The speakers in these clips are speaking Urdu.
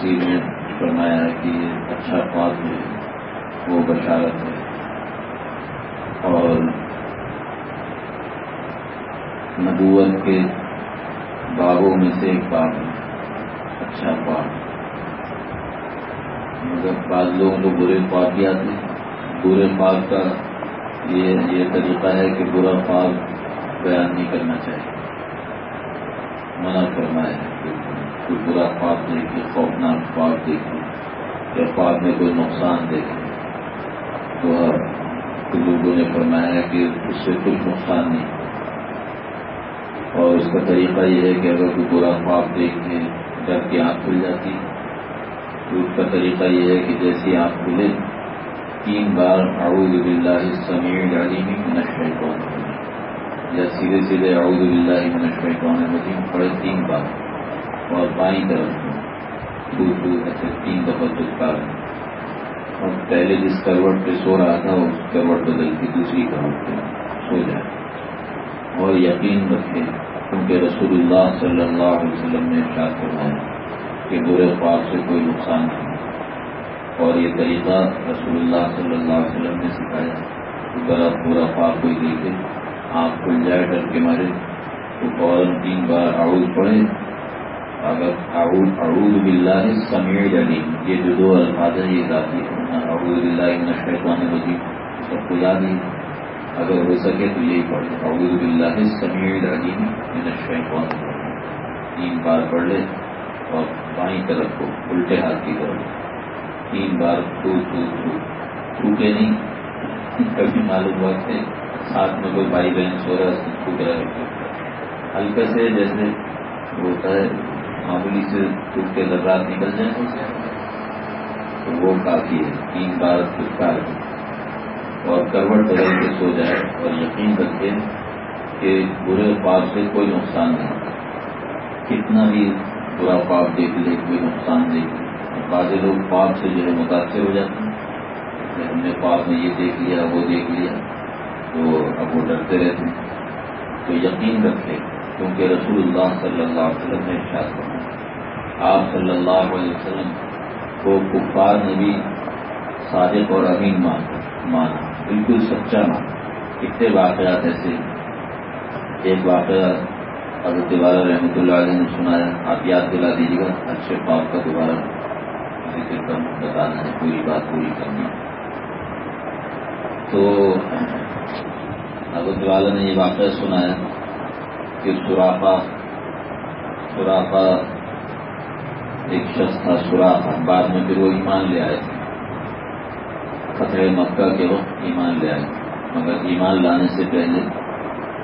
کی تفصیل میں فرمایا ہے کہ یہ اچھا خواب ہے، وہ بشارت ہے۔ اور نبوت کے باغوں میں سے ایک باغ ہے اچھا خواب مگر بعض لوگوں کو برے خواب بھی آتے برے خواب کا یہ یہ طریقہ ہے کہ برا خواب بیان نہیں کرنا چاہیے۔ منع فرمایا ہے۔ کوئی برا خواب دیکھے، خوفناک خواب دیکھے، یا خواب میں کوئی نقصان دیکھے۔ تو لوگوں نے فرمایا ہے کہ اس سے کچھ نقصان نہیں۔ اور اس کا طریقہ یہ ہے کہ اگر کوئی برا خواب دیکھے، ڈر کی آنکھ کھل جاتی تو اس کا طریقہ یہ ہے کہ جیسی آنکھ کھلے، تین بار اعوذ باللہ السمیع العلیم من الشیطان یا سیدھے سیدھے اعوذ باللہ من الشیطان الرجیم پڑے تین بار۔ اور بائیں طرف دور دور ایسے تین دفعہ چٹکار اور پہلے جس کروٹ پہ سو رہا تھا اس کروٹ بدل کے دوسری کروٹ پہ سو جائے۔ اور یقین رکھے کیونکہ رسول اللہ صلی اللہ علیہ وسلم نے ارشاد فرمایا کہ برے خواب سے کوئی نقصان نہیں۔ اور یہ طریقہ رسول اللہ صلی اللہ علیہ وسلم نے سکھایا اگر آپ برا خواب کوئی دیکھے آپ کھل جائے، ڈر کے مارے تو فوراً تین بار اعوذ پڑھے اگر اعوذ باللہ سمیع علیم یہ جو دو الفاظ ہیں، یہ ذاتی اعوذ باللہ من الشیطان الرجیم سب کو یاد ہی اگر ہو سکے تو یہی پڑھ لے اعوذ باللہ السمیع العلیم من الشیطان الرجیم تین بار پڑھ لے اور بائیں طرف کو الٹے ہاتھ کی طرف. تین بار ٹوٹ ٹوٹ ٹوٹ ٹوٹے نہیں. کبھی معلوم ہوا کہ ساتھ میں کوئی بھائی بہن سو رہا ہے ٹوٹ رہا ہے؟ ہلکے سے جیسے ہوتا ہے۔ معمولی سے ٹوٹ کے ذرات نکل جائیں۔ تو وہ کافی ہے۔ تین بار چھٹکار اور کروٹ بدل کے سو جائے۔ اور یقین رکھے کہ برے خواب سے کوئی نقصان نہیں کتنا بھی برا خواب دیکھ لے، کوئی نقصان دیکھ لے بعض لوگ خواب سے جو ہے متاثر ہو جاتے ہیں۔ ہم نے خواب میں یہ دیکھ لیا، وہ دیکھ لیا۔ تو اب وہ ڈرتے رہتے ہیں۔ تو یقین رکھے کیونکہ رسول اللہ صلی اللہ علیہ وسلم نے ارشاد کرنا آپ صلی اللہ علیہ وسلم کو کفار نبی، صادق اور امین مانا بالکل سچا مانا کتنے واقعات ایسے ایک واقعہ حضرت والا رحمۃ اللہ علیہ نے سنایا، آپ یاد دلا دیجیے گا، اچھے خواب کا دوبارہ ذکر کر بتانا ہے پوری بات پوری کرنی تو، حضرت والا نے یہ واقعہ سنایا۔ کہ سوراخا سوراخا ایک شخص تھا سوراخا بعد میں پھر وہ ایمان لے آئے۔ تھے فتح مکہ کے وقت ایمان لے آئے۔ مگر ایمان لانے سے پہلے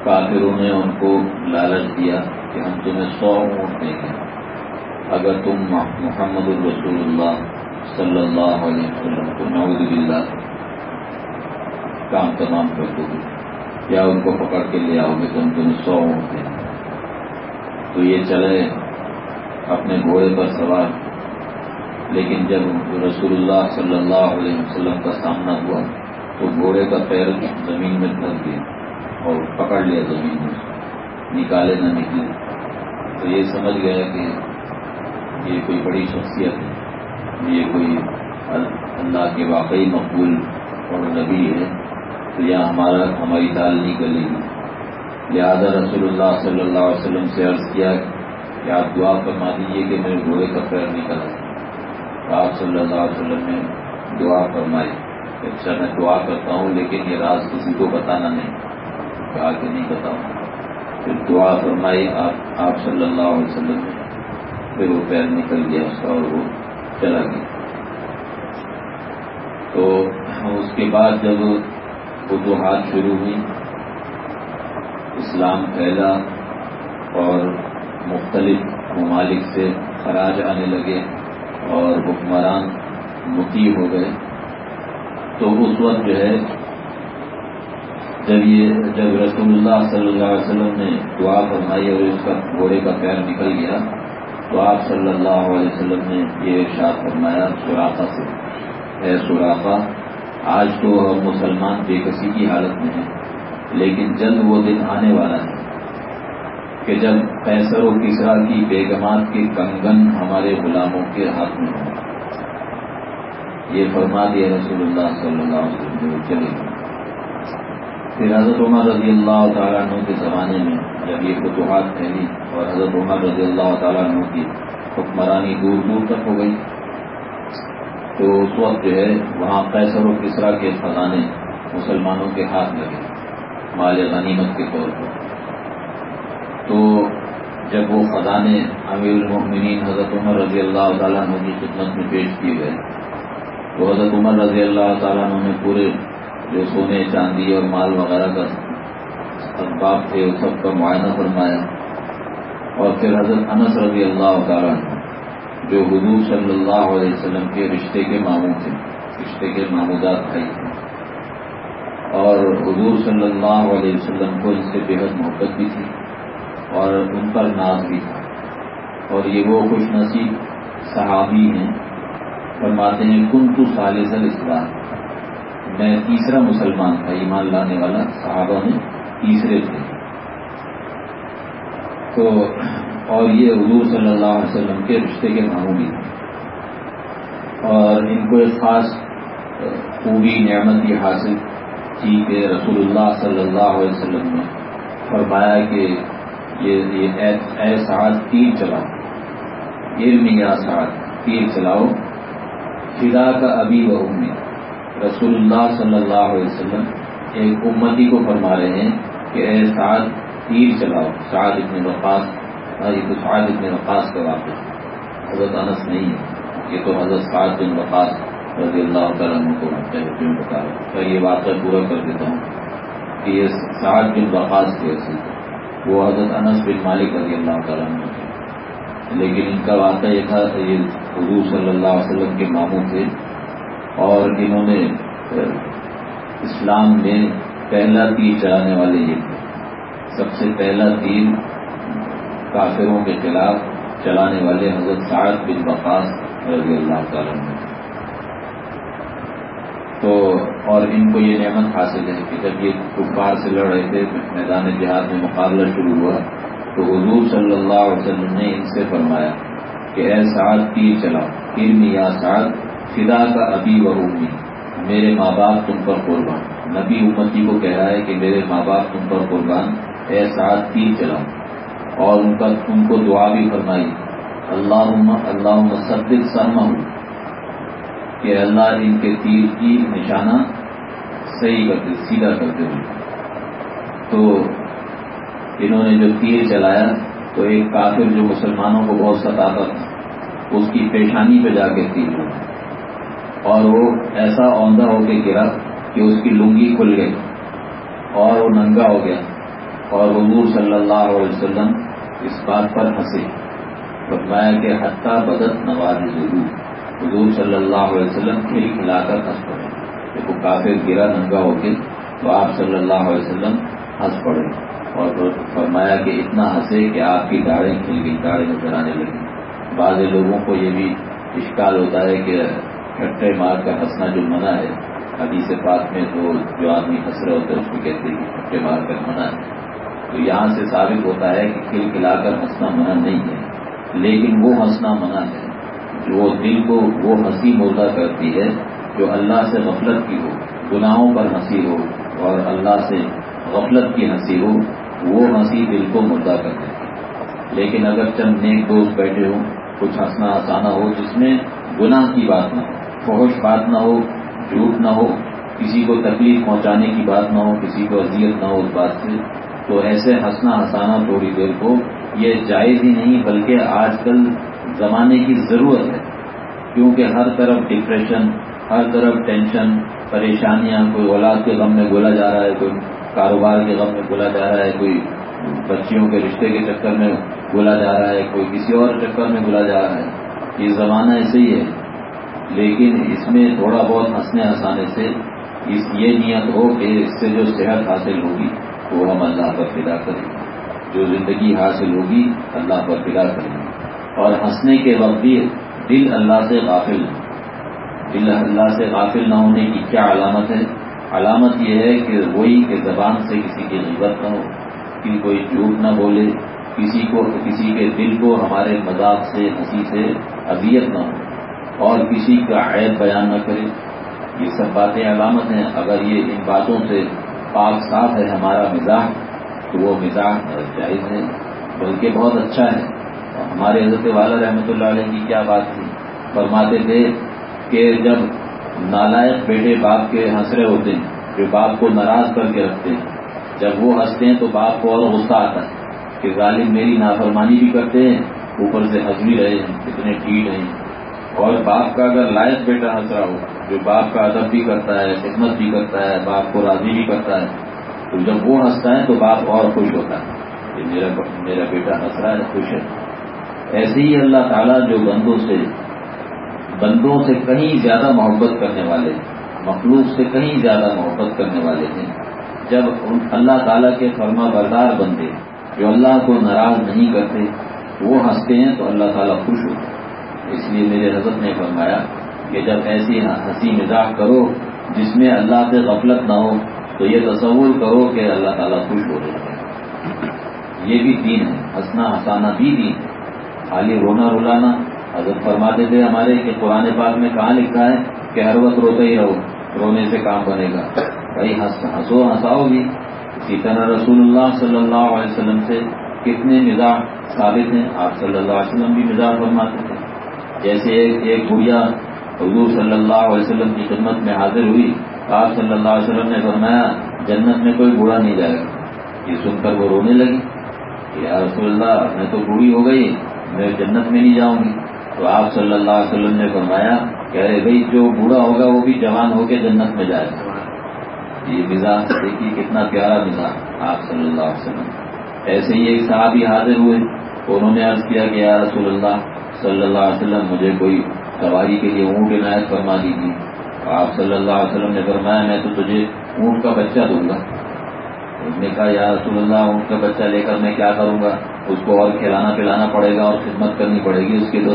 کافروں نے ان کو لالچ دیا کہ ہم تمہیں سو اونٹ دیں گے۔ اگر تم محمد الرسول اللہ صلی اللہ علیہ وسلم کو نعوذ باللہ کام تمام کر دو گے۔ یا ان کو پکڑ کے لے آؤ گے تو ہم تمہیں سو اونٹ دیں گے تو یہ چلے اپنے گھوڑے پر سوار۔ لیکن جب رسول اللہ صلی اللہ علیہ وسلم کا سامنا ہوا، تو گھوڑے کا پیر زمین میں پھنس گیا اور پکڑ لیا زمین میں۔ نکالے نہ نکلے۔ تو یہ سمجھ گیا کہ یہ کوئی بڑی شخصیت ہے۔ یہ کوئی اللہ کے واقعی مقبول اور نبی ہے۔ تو یہاں ہمارا ہماری دال نہیں گلے گی لہٰذا رسول اللہ صلی اللہ علیہ وسلم سے عرض کیا کہ آپ دعا فرما دیجیے کہ میرے گھوڑے کا پیر نکل آپ صلی اللہ علیہ وسلم نے دعا فرمائی۔ اچھا میں دعا کرتا ہوں، لیکن یہ راز کسی کو بتانا نہیں۔ کہا کہ نہیں بتاؤں۔ پھر دعا فرمائی، آپ آپ صلی اللہ علیہ وسلم نے۔ پھر وہ پیر نکل گیا اس کا اور وہ چلا گیا۔ تو اس کے بعد جب فتوحات شروع ہوئی۔ اسلام پھیلا اور مختلف ممالک سے خراج آنے لگے اور حکمران متی ہو گئے۔ تو اس وقت جو ہے، جب یہ، جب رسول اللہ صلی اللہ علیہ وسلم نے دعا فرمائی اور اس کا گھوڑے کا پیر نکل گیا، تو آپ صلی اللہ علیہ وسلم نے یہ ارشاد فرمایا سوراخا سے۔ اے سوراخا آج تو مسلمان بے کسی کی حالت میں ہیں، لیکن جلد وہ دن آنے والا ہے کہ جب پیسر و کسرا کی بیگمات کے کنگن ہمارے غلاموں کے ہاتھ میں ہوں۔ یہ فرما دیا رسول اللہ صلی اللہ علیہ وسلم، چلے۔ پھر حضرت عمر رضی اللہ تعالیٰ عنہ کے زمانے میں جب یہ فتوحات پھیلی اور حضرت عمر رضی اللہ تعالیٰ عنہ کی حکمرانی دور دور تک ہو گئی۔ تو اس وقت جو ہے وہاں قیصر و کسرا کے خزانے مسلمانوں کے ہاتھ لگے، مال غنیمت کے طور پر۔ تو جب وہ خزانے امیر المؤمنین حضرت عمر رضی اللہ تعالیٰ عنہ کی خدمت میں پیش کیے گئے، تو حضرت عمر رضی اللہ تعالیٰ عنہ نے پورے جو سونے، چاندی اور مال وغیرہ کا اسباب تھے اس سب کا معائنہ فرمایا۔ اور پھر حضرت انس رضی اللہ تعالیٰ جو حضور صلی اللہ علیہ وسلم کے رشتے کے ماموں تھے، رشتے کے معمودات بھائی تھے۔ اور حضور صلی اللہ علیہ وسلم کو ان سے بےحد محبت بھی تھی اور ان پر ناز بھی تھا۔ اور یہ وہ خوش نصیب صحابی ہیں، فرماتے ہیں کن تو سالس الاسلام میں تیسرا مسلمان تھا، ایمان لانے والا صحابہ میں تیسرے تھے۔ تو اور یہ حضور صلی اللہ علیہ وسلم کے رشتے کے ماموں بھی اور ان کو ایک خاص خوبی، نعمت یہ حاصل تھی کہ رسول اللہ صلی اللہ علیہ وسلم نے فرمایا کہ یہ اے سعد تیر چلاؤ۔ علم یا سعد، تیر چلاؤ۔ فدا کا ابھی وہ امید رسول اللہ صلی اللہ علیہ وسلم ایک امتی کو فرما رہے ہیں کہ اے سعد تیر چلاؤ۔ سعد ابن وقاص یہ تو سعد ابن وقاص کا واقع حضرت انس نہیں ہے۔ یہ تو حضرت سعد بن وقاص رضی اللہ تعالیٰ کو بتا رہا یہ واقعہ پورا کر دیتا ہوں کہ یہ سعد بن وقاص کے اصل وہ حضرت انس بن مالک رضی اللہ تعالیٰ کے لیکن ان کا واقعہ یہ تھا کہ یہ حضور صلی اللہ علیہ وسلم کے ماموں تھے۔ اور انہوں نے اسلام میں پہلا تیر چلانے والے یہ تھے۔ سب سے پہلا تیر کافروں کے خلاف چلانے والے حضرت سعد بن بقاص رضی اللہ تعالیٰ تو اور ان کو یہ نعمت حاصل ہے کہ جب یہ کفار سے لڑ رہے تھے میدان جہاد میں مقابلہ شروع ہوا، تو حضور صلی اللہ علیہ وسلم نے ان سے فرمایا کہ اے سعد تیر چلاؤ تیر میں یا سعد، فدا کا ابھی و امی، میرے ماں باپ تم پر قربان۔ نبی امتی کو کہہ رہا ہے کہ میرے ماں باپ تم پر قربان، اے ساتھ تیر چلاؤ۔ اور ان کا تم کو دعا بھی فرمائی۔ اللہ اللہ مصدق سرما ہوں کہ اللہ ان کے تیر کی نشانہ صحیح کرتے سیدھا کرتے ہوئے تو انہوں نے جو تیر چلایا، تو ایک کافر جو مسلمانوں کو بہت ستاتا تھا، اس کی پیشانی پہ جا کے تیر ہوا اور وہ ایسا عمدہ ہو کے گرا کہ اس کی لنگی کھل گئی اور وہ ننگا ہو گیا۔ اور حضور صلی اللہ علیہ وسلم اس بات پر ہنسے۔ فرمایا کہ حتیٰ بدت نواز ضرور۔ حضور صلی اللہ علیہ وسلم کھل کھلا کر ہنس پڑے۔ جب وہ کافی گرا ننگا ہو کے تو آپ صلی اللہ علیہ وسلم ہنس پڑے۔ اور فرمایا کہ اتنا ہنسے کہ آپ کی داڑیں کھل گئی داڑیں نظر آنے لگی بعض لوگوں کو یہ بھی اشکال ہوتا ہے کہ کٹے مار کا ہنسنا جو منع ہے۔ حدیث پاک میں تو جو آدمی ہنس رہے ہوتے ہیں اس کو کہتے ہیں کہ کٹے مار کر منع ہے۔ تو یہاں سے ثابت ہوتا ہے کہ کھل کھلا کر ہنسنا منع نہیں ہے، لیکن وہ ہنسنا منع ہے۔ جو دل کو وہ ہنسی مردہ کرتی ہے، جو اللہ سے غفلت کی ہو، گناہوں پر ہنسی ہو، اور اللہ سے غفلت کی ہنسی ہو، وہ ہنسی دل کو مردہ کر دیتی لیکن اگر چند نیک دوست بیٹھے ہوں، کچھ ہنسنا آسانا ہو، جس میں گناہ کی بات نہ ہو فوش بات نہ ہو، جھوٹ نہ ہو، کسی کو تکلیف پہنچانے کی بات نہ ہو، کسی کو اذیت نہ ہو، اس بات سے تو ایسے ہنسنا ہنسانا تھوڑی دیر کو یہ جائز ہی نہیں، بلکہ آج کل زمانے کی ضرورت ہے۔ کیونکہ ہر طرف ڈپریشن ہر طرف ٹینشن پریشانیاں، کوئی اولاد کے غم میں بولا جا رہا ہے، کوئی کاروبار کے غم میں بولا جا رہا ہے، کوئی بچیوں کے رشتے کے چکر میں بولا جا رہا ہے، کوئی کسی اور چکر میں بولا جا رہا ہے۔ یہ زمانہ ایسے ہی ہے۔ لیکن اس میں تھوڑا بہت ہنسنے ہنسانے سے اس یہ نیت ہو کہ اس سے جو صحت حاصل ہوگی۔ وہ ہم اللہ پر فدا کریں گے۔ جو زندگی حاصل ہوگی، اللہ پر فدا کریں گے۔ اور ہنسنے کے وقت بھی دل اللہ سے غافل دل اللہ سے غافل نہ ہونے کی کیا علامت ہے؟ علامت یہ ہے کہ وہی کہ زبان سے کسی کی غیبت نہ ہو۔ کہ کوئی جھوٹ نہ بولے، کسی کو، کسی کے دل کو ہمارے مذاق سے، ہنسی سے اذیت نہ ہو۔ اور کسی کا عیب بیان نہ کرے۔ یہ سب باتیں علامت ہیں۔ اگر یہ ان باتوں سے پاک صاف ہے ہمارا مزاح، تو وہ مزاح جائز ہے، بلکہ بہت اچھا ہے۔ ہمارے حضرت والا رحمۃ اللہ علیہ کی کیا بات تھی؟ فرماتے تھے کہ جب نالائق بیٹے باپ کے ہنسرے ہوتے ہیں، جو باپ کو ناراض کر کے رکھتے ہیں، جب وہ ہنستے ہیں تو باپ کو اور غصہ آتا ہے کہ غالب میری نافرمانی بھی کرتے ہیں، اوپر سے ہنس بھی رہے ہیں، کتنے ٹھیک ہیں۔ اور باپ کا اگر لائق بیٹا ہنس رہا ہو، جو باپ کا ادب بھی کرتا ہے، خدمت بھی کرتا ہے، باپ کو راضی بھی کرتا ہے، تو جب وہ ہنستا ہے تو باپ اور خوش ہوتا ہے کہ میرا میرا بیٹا ہنس رہا ہے، خوش ہے۔ ایسے ہی اللہ تعالیٰ جو بندوں سے بندوں سے کہیں زیادہ محبت کرنے والے، مخلوق سے کہیں زیادہ محبت کرنے والے ہیں۔ جب اللہ تعالیٰ کے فرما بردار بندے جو اللہ کو ناراض نہیں کرتے، وہ ہنستے ہیں تو اللہ تعالیٰ خوش ہوتے ہیں۔ اس لیے میرے حضرت نے فرمایا کہ جب ایسی ہنسی مزاح کرو جس میں اللہ سے غفلت نہ ہو، تو یہ تصور کرو کہ اللہ تعالیٰ خوش ہو رہے ہیں یہ بھی دین ہے۔ ہنسنا، ہنسانا بھی دین ہے۔ خالی رونا، رلانا۔ حضرت فرماتے تھے ہمارے کہ قرآن پاک میں کہاں لکھا ہے کہ ہر وقت روتے ہی رہو، رونے سے کام بنے گا۔ بھائی ہنسو، ہنساؤ بھی۔ اسی طرح رسول اللہ صلی اللہ علیہ وسلم سے کتنے مزاح ثابت ہیں؟ آپ صلی اللہ علیہ وسلم بھی مزاح فرماتے تھے۔ جیسے ایک گڑیا حضور صلی اللہ علیہ وسلم کی خدمت میں حاضر ہوئی، آپ صلی اللہ علیہ وسلم نے فرمایا، جنت میں کوئی بوڑھا نہیں جائے گا۔ یہ سن کر وہ رونے لگی کہ یا رسول اللہ، میں تو بوڑھی ہو گئی، میں جنت میں نہیں جاؤں گی۔ تو آپ صلی اللہ علیہ وسلم نے فرمایا کہہ رہے بھائی، جو بوڑھا ہوگا وہ بھی جوان ہو کے جنت میں جائے گا۔ یہ مزاح دیکھیے کتنا پیارا مزاح آپ صلی اللہ علیہ وسلم۔ ایسے ہی ایک صحابی حاضر ہوئے، انہوں نے عرض کیا کہ یا رسول اللہ صلی اللہ علیہ وسلم، مجھے کوئی سواری کے لیے اونٹ عنایت فرما دیجیے۔ آپ صلی اللہ علیہ وسلم نے فرمایا، میں تو تجھے اونٹ کا بچہ دوں گا۔ اس نے کہا، یا رسول اللہ، اونٹ کا بچہ لے کر میں کیا کروں گا؟ اس کو اور کھلانا پلانا پڑے گا اور خدمت کرنی پڑے گی اس کے تو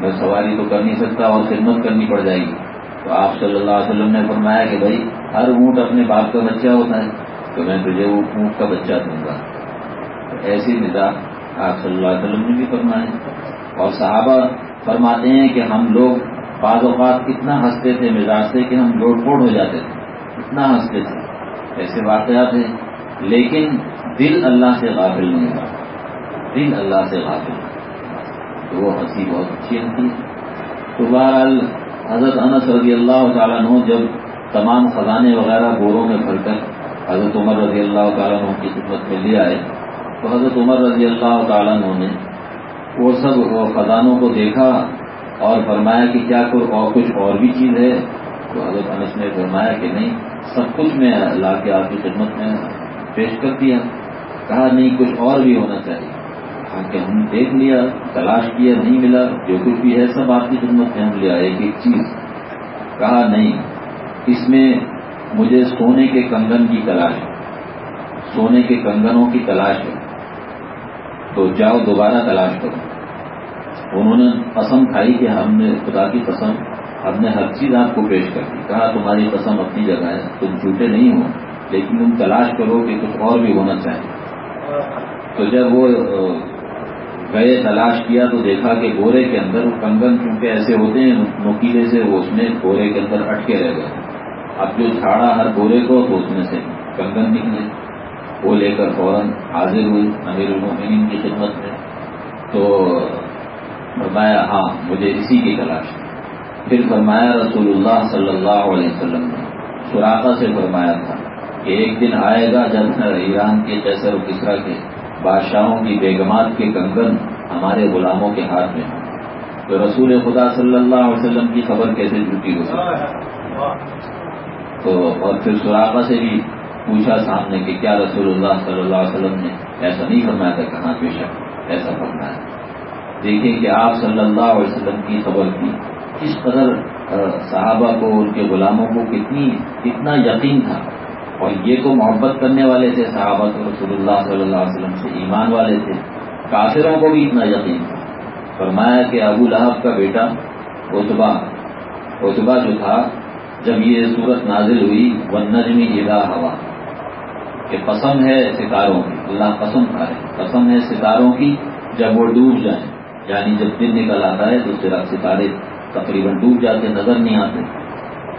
میں سواری تو کر نہیں سکتا اور خدمت کرنی پڑ جائے گی۔ تو آپ صلی اللہ علیہ وسلم نے فرمایا کہ بھائی، ہر اونٹ اپنے باپ کا بچہ ہوتا ہے، تو میں تجھے وہ اونٹ کا بچہ دوں گا۔ ایسی مزاج آپ صلی اللہ علیہ وسلم نے بھی فرمایا۔ اور صحابہ فرماتے ہیں کہ ہم لوگ بعض اوقات اتنا ہنستے تھے مزاج سے کہ ہم لوٹ پھوڑ ہو جاتے تھے، اتنا ہنستے تھے۔ ایسے واقعات ہیں، لیکن دل اللہ سے غافل نہیں ہوا دل اللہ سے غافل۔ تو وہ ہنسی بہت اچھی ہنسی۔ ہے تو بہرحال حضرت انس رضی اللہ تعالیٰ عنہ جب تمام خزانے وغیرہ گوروں میں بھر کر حضرت عمر رضی اللہ تعالیٰ عنہ کی خدمت میں لے آئے، تو حضرت عمر رضی اللہ تعالیٰ عنہ نے وہ سب خزانوں کو دیکھا اور فرمایا کہ کیا کوئی اور کچھ اور بھی چیز ہے؟ تو حضرت انس نے فرمایا کہ نہیں، سب کچھ میں لا کے آپ کی خدمت میں پیش کر دیا۔ کہا، نہیں، کچھ اور بھی ہونا چاہیے۔ کہ ہم نے دیکھ لیا، تلاش کیا، نہیں ملا، جو کچھ بھی ہے سب آپ کی خدمت میں، ہم لے آئے ایک ایک چیز۔ کہا، نہیں، اس میں مجھے سونے کے کنگن کی تلاش ہے۔ سونے کے کنگنوں کی تلاش ہے۔ تو جاؤ دوبارہ تلاش کرو۔ انہوں نے قسم کھائی کہ ہم نے خدا کی قسم ہم نے ہر چیز آپ کو پیش کر دی۔ کہا، تمہاری قسم اپنی جگہ ہے، تم جھوٹے نہیں ہو، لیکن تم تلاش کرو کہ کچھ اور بھی ہونا چاہیے۔ تو جب وہ گئے، تلاش کیا تو دیکھا کہ گورے کے اندر کنگن کیونکہ ایسے ہوتے ہیں، نوکیلے سے وہ اس میں گورے کے اندر اٹکے رہ گئے۔ اب جو جھاڑا ہر گورے کو، تو اس میں سے کنگن نکلے۔ وہ لے کر فوراً حاضر ہوئی، امیر المومنین کی خدمت میں۔ تو فرمایا ہاں مجھے اسی کی تلاش پھر فرمایا، رسول اللہ صلی اللہ علیہ وسلم نے سوراخا سے فرمایا تھا کہ ایک دن آئے گا جب ایران کے کیسر و کسرا کے بادشاہوں کی بیگمات کے کنگن ہمارے غلاموں کے ہاتھ میں ہوں۔ تو رسول خدا صلی اللہ علیہ وسلم کی خبر کیسے جھوٹی ہو سکتی تو اور پھر سراپا سے بھی پوچھا سامنے کہ کیا رسول اللہ صلی اللہ علیہ وسلم نے ایسا نہیں فرمایا تھا؟ کہاں بے شک ایسا فرمایا۔ دیکھیں کہ آپ صلی اللہ علیہ وسلم کی خبر کی کس قدر صحابہ کو، ان کے غلاموں کو کتنی، کتنا یقین تھا۔ اور یہ تو محبت کرنے والے تھے، صحابہ تو رسول اللہ صلی اللہ علیہ وسلم سے ایمان والے تھے۔ کافروں کو بھی اتنا یقین تھا۔ فرمایا کہ ابو لہب کا بیٹا اتبا اتبا جو تھا، جب یہ صورت نازل ہوئی وہ نجمی ادا ہوا۔ کہ پسند ہے ستاروں کی، اللہ پسند کھا رہے پسند ہے ستاروں کی جب وہ ڈوب جائیں۔ یعنی جب دن نکل آتا ہے تو صرف ستارے تقریباً ڈوب جاتے، نظر نہیں آتے۔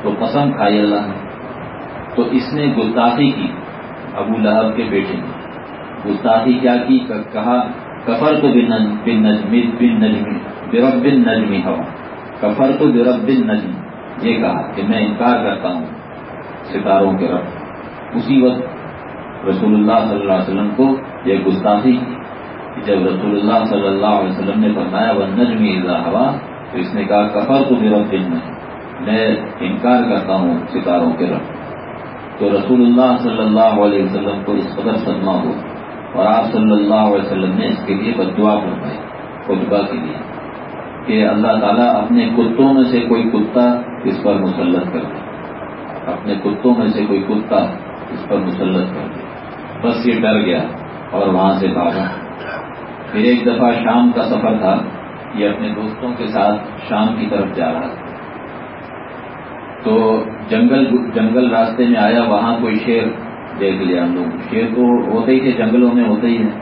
تو پسند کھائی اللہ نے۔ تو اس نے گستاخی کی ابو لہب کے بیٹے نے۔ گستاخی کیا کی؟ کہا، کفر تو بن نجمی بن نجمی برب بن نجمی ہوا۔ کفر تو برب بن نجمی یہ کہا کہ میں انکار کرتا ہوں ستاروں کے رب اسی وقت رسول اللہ صلی اللہ علیہ وسلم کو یہ گستاخی کی۔ جب رسول اللہ صلی اللہ علیہ وسلم نے فرمایا وہ نجمی ہوا تو اس نے کہا کفر تو میرا دن نہیں میں انکار کرتا ہوں ستاروں کے رب۔ تو رسول اللہ صلی اللہ علیہ وسلم کو اس قدر صدمہ ہو اور آپ صلی اللہ علیہ وسلم نے اس کے لیے بدعا فرمائی، خطبہ کے لیے، کہ اللہ تعالیٰ اپنے کتوں میں سے کوئی کتا اس پر مسلط کر دے۔ اپنے کتوں میں سے کوئی کتا اس پر مسلط کر دے۔ بس یہ ڈر گیا اور وہاں سے بھاگا۔ پھر ایک دفعہ شام کا سفر تھا، یہ اپنے دوستوں کے ساتھ شام کی طرف جا رہا تھا۔ تو جنگل جنگل راستے میں آیا، وہاں کوئی شیر دیکھ لیا ہم لوگ شیر تو ہوتے ہی تھے، جنگلوں میں ہوتے ہی ہیں۔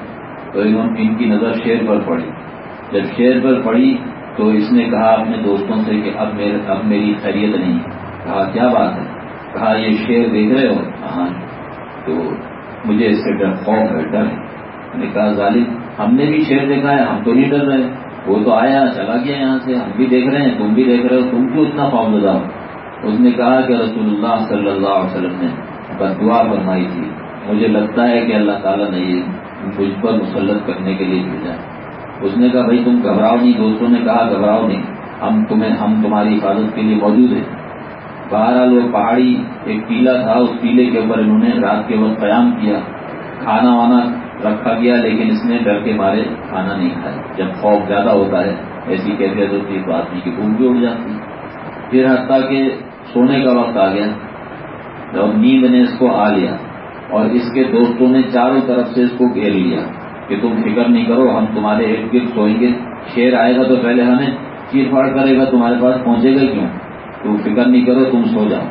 تو ان کی نظر شیر پر پڑی۔ جب شیر پر پڑی تو اس نے کہا اپنے دوستوں سے کہ اب میرے، اب میری خیریت نہیں۔ کہا، کیا بات ہے؟ کہا، یہ شیر دیکھ رہے ہو؟ ہاں۔ تو مجھے اس سے ڈر خوف ہے۔ ڈر ہے نے کہا، ظالم، ہم نے بھی شیر دیکھا ہے، ہم تو نہیں ڈر رہے۔ وہ تو آیا، چلا گیا یہاں سے، ہم بھی دیکھ رہے ہیں، تم بھی دیکھ رہے ہو، تم کیوں اتنا خوف زدہ ہو؟ اس نے کہا کہ رسول اللہ صلی اللہ علیہ وسلم نے بس دعا فرمائی تھی۔ مجھے لگتا ہے کہ اللہ تعالیٰ نے یہ مجھ پر مسلط کرنے کے لیے بھیجا اس نے کہا، بھائی، تم گھبراؤ نہیں، دوستوں نے کہا، گھبراؤ نہیں۔ ہم تمہیں ہم تمہاری حفاظت کے لیے موجود ہیں۔ بہرحال وہ پہاڑی ایک ٹیلا تھا، اس ٹیلے کے اوپر انہوں نے رات کے وقت قیام کیا۔ کھانا وانا رکھا گیا، لیکن اس نے ڈر کے مارے، کھانا نہیں کھایا۔ جب خوف زیادہ ہوتا ہے، ایسی کیفیت ہوتی ہے تو آدمی کی بھوک بھی اڑ جاتی پھر حتیٰ کہ سونے کا وقت آ گیا۔ جب نیند نے اس کو آ لیا اور اس کے دوستوں نے چاروں طرف سے اس کو گھیر لیا کہ تم فکر نہیں کرو، ہم تمہارے ارد گرد سوئیں گے۔ شیر آئے گا تو پہلے ہمیں چیر پھاڑ کرے گا، تمہارے پاس پہنچے گا کیوں؟ تو فکر نہیں کرو، تم سو جاؤ۔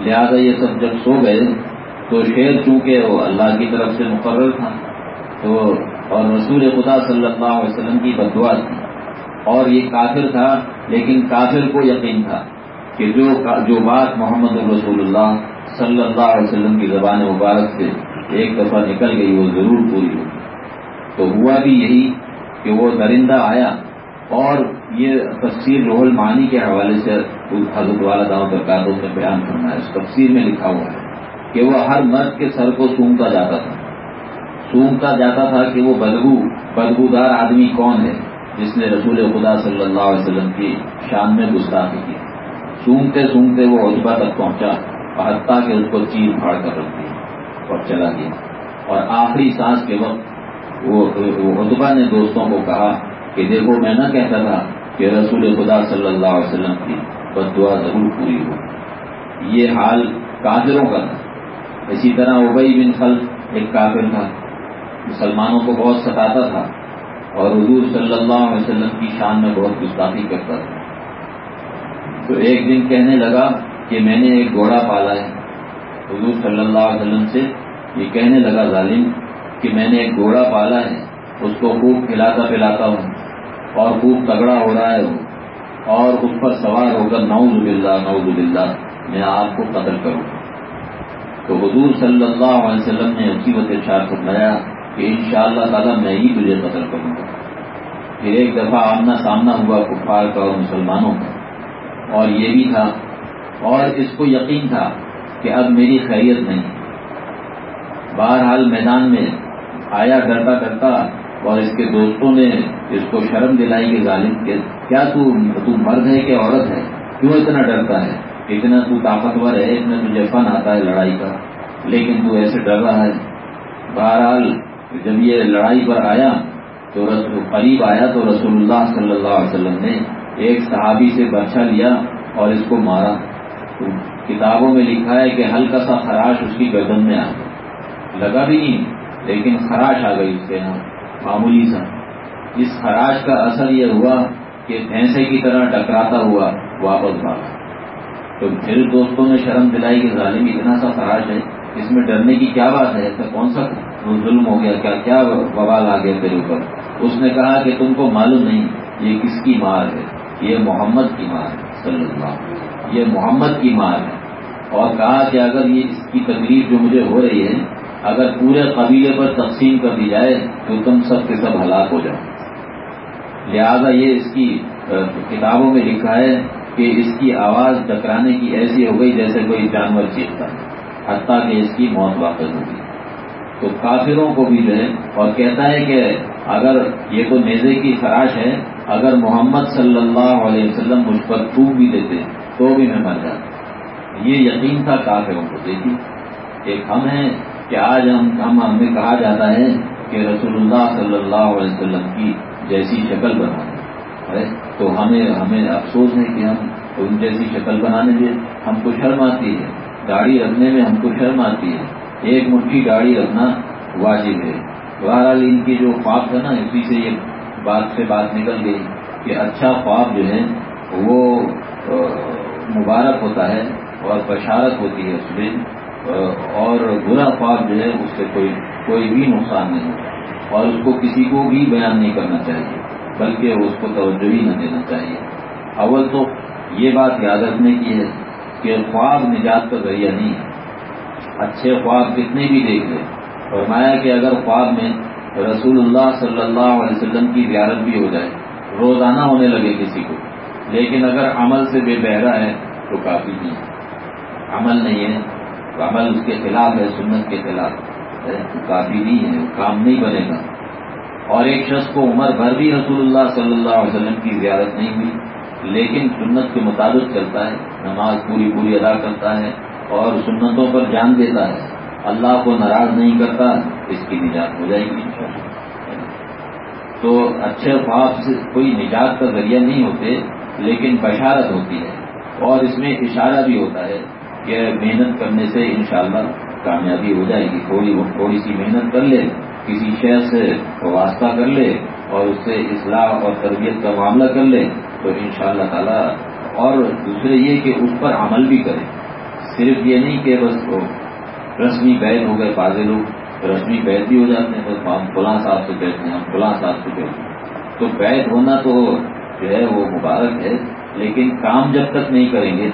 لہذا یہ سب جب سو گئے، تو شیر چونکہ وہ اللہ کی طرف سے مقرر تھا، تو اور رسول خدا صلی اللہ علیہ وسلم کی بدعا تھی۔ اور یہ کافر تھا، لیکن کافر کو یقین تھا کہ جو جو بات محمد رسول اللہ صلی اللہ علیہ وسلم کی زبان مبارک سے ایک دفعہ نکل گئی، وہ ضرور پوری ہوگی تو ہوا بھی یہی کہ وہ درندہ آیا اور یہ تفسیر روح المانی کے حوالے سے حضرت والا داؤں درکاتوں نے بیان کرنا ہے۔ اس تفسیر میں لکھا ہوا ہے کہ وہ ہر مرد کے سر کو سونگتا جاتا تھا۔ سونگتا جاتا تھا کہ وہ بدبو بدبودار آدمی کون ہے؟ جس نے رسول خدا صلی اللہ علیہ وسلم کی شان میں گستاخی کی۔ سونگتے سونگتے وہ ادبا تک پہنچا اور حتیٰ کہ اس کو چیر پھاڑ کر رکھ دیا اور چلا گیا۔ اور آخری سانس کے وقت وہ ادبا نے دوستوں کو کہا کہ دیکھو میں نہ کہتا تھا کہ رسول خدا صلی اللہ علیہ وسلم کی بد دعا ضرور پوری ہو۔ یہ حال کافروں کا تھا۔ اسی طرح ابئی بن خل ایک کافر تھا۔ مسلمانوں کو بہت ستاتا تھا اور حضور صلی اللہ علیہ وسلم کی شان میں بہت گستاخی کرتا تھا۔ تو ایک دن کہنے لگا کہ میں نے ایک گھوڑا پالا ہے۔ حضور صلی اللہ علیہ وسلم سے یہ کہنے لگا، ظالم، کہ میں نے ایک گھوڑا پالا ہے، اس کو خوب کھلاتا پلاتا ہوں۔ اور خوب تگڑا ہو رہا ہے وہ۔ اور اس پر سوار ہو کر نعوذ باللہ نعوذ باللہ، میں آپ کو قتل کروں۔ تو حضور صلی اللہ علیہ وسلم نے اسی وقت اشار فرمایا کہ ان شاء اللہ تعالیٰ میں ہی تجھے قتل کروں گا۔ پھر ایک دفعہ آمنا سامنا ہوا کفار کا اور مسلمانوں کا۔ اور یہ بھی تھا۔ اور اس کو یقین تھا کہ اب میری خیریت نہیں۔ بہرحال میدان میں آیا ڈرتا ڈرتا اور اس کے دوستوں نے اس کو شرم دلائی کہ ظالم کے کیا تو تو مرد ہے کہ عورت ہے؟ کیوں اتنا ڈرتا ہے؟ اتنا تو طاقتور ہے، اتنا تجھے فن آتا ہے لڑائی کا۔ لیکن تو ایسے ڈر رہا ہے۔ بہرحال جب یہ لڑائی پر آیا تو قریب آیا تو رسول اللہ صلی اللہ علیہ وسلم نے ایک صحابی سے بچہ لیا اور اس کو مارا۔ تو کتابوں میں لکھا ہے کہ ہلکا سا خراش اس کی گردن میں آ گئی لگا بھی نہیں، لیکن خراش آ گئی اس کے یہاں۔ معمولی سا اس خراش کا اثر یہ ہوا کہ بھینسے کی طرح ٹکراتا ہوا واپس بھاگا تو پھر دوستوں نے شرم دلائی کہ ظالم اتنا سا خراش ہے، اس میں ڈرنے کی کیا بات ہے؟ ایسا کون سا ظلم ہو گیا؟ کیا کیا بوال آ گیا تیرے اوپر؟ اس نے کہا کہ تم کو معلوم نہیں یہ کس کی مار ہے۔ یہ محمد کی مار ہے، صلی اللہ یہ محمد کی مار ہے۔ اور کہا کہ اگر یہ اس کی تکلیف جو مجھے ہو رہی ہے اگر پورے قبیلے پر تقسیم کر دی جائے تو تم سب کے سب ہلاک ہو جاؤ۔ لہذا یہ اس کی کتابوں میں لکھا ہے کہ اس کی آواز ٹکرانے کی ایسی ہو گئی جیسے کوئی جانور چیختا حتیٰ کہ اس کی موت واپس ہوگی۔ تو کافروں کو بھی جو ہے، اور کہتا ہے کہ اگر یہ تو نیزے کی خراش ہے، اگر محمد صلی اللہ علیہ وسلم مجھ پر تھوک بھی دیتے، تو بھی میں مر جاتا۔ یہ یقین تھا کافروں کو دیکھی ایک ہم ہیں کہ آج ہم ہمیں کہا جاتا ہے کہ رسول اللہ صلی اللہ علیہ وسلم کی جیسی شکل بنا تو ہمیں ہمیں افسوس ہے کہ ہم ان جیسی شکل بنانے میں ہم کو شرم آتی ہے۔ گاڑی رکھنے میں ہم کو شرم آتی ہے۔ ایک مٹھی گاڑی رکھنا واجب ہے۔ بہرحال ان کی جو خواب تھا نا، اسی سے یہ بات سے بات نکل گئی کہ اچھا خواب جو ہے، وہ مبارک ہوتا ہے اور بشارت ہوتی ہے اس میں اور برا خواب جو ہے اس سے کوئی کوئی بھی نقصان نہیں ہوتا۔ اور اس کو کسی کو بھی بیان نہیں کرنا چاہیے، بلکہ اس کو توجہ ہی نہ دینا چاہیے۔ اول تو یہ بات یاد رکھنے کی ہے کہ خواب نجات کا ذریعہ نہیں ہے۔ اچھے خواب کتنے بھی دیکھ لیں فرمایا کہ اگر خواب میں رسول اللہ صلی اللہ علیہ وسلم کی زیارت بھی ہو جائے، روزانہ ہونے لگے کسی کو۔ لیکن اگر عمل سے بے بہرا ہے، تو کافی نہیں۔ ہے عمل نہیں ہے۔ تو عمل اس کے خلاف ہے، سنت کے خلاف کافی نہیں ہے کام نہیں بنے گا۔ اور ایک شخص کو عمر بھر بھی رسول اللہ صلی اللہ علیہ وسلم کی زیارت نہیں ہوئی، لیکن سنت کے مطابق چلتا ہے، نماز پوری پوری ادا کرتا ہے اور سنتوں پر جان دیتا ہے۔ اللہ کو ناراض نہیں کرتا، اس کی نجات ہو جائے گی تو اچھے خواب سے کوئی نجات کا ذریعہ نہیں ہوتے، لیکن بشارت ہوتی ہے۔ اور اس میں اشارہ بھی ہوتا ہے۔ کہ محنت کرنے سے انشاءاللہ کامیابی ہو جائے گی۔ تھوڑی تھوڑی سی محنت کر لے، کسی شہر سے واسطہ کر لے اور اس سے اصلاح اور تربیت کا معاملہ کر لے تو انشاءاللہ شاء تعالی اور دوسرے یہ کہ اس پر عمل بھی کریں صرف یہ نہیں کہ بس رسمی بیت ہو گئے بازے لوگ، رسمی بیت بھی ہو جاتے ہیں، بس ہم فلاں صاحب سے بیٹھتے ہیں، ہم فلاں صاحب سے بیٹھتے ہیں۔ تو بیت ہونا تو جو ہے وہ مبارک ہے، لیکن کام جب تک نہیں کریں گے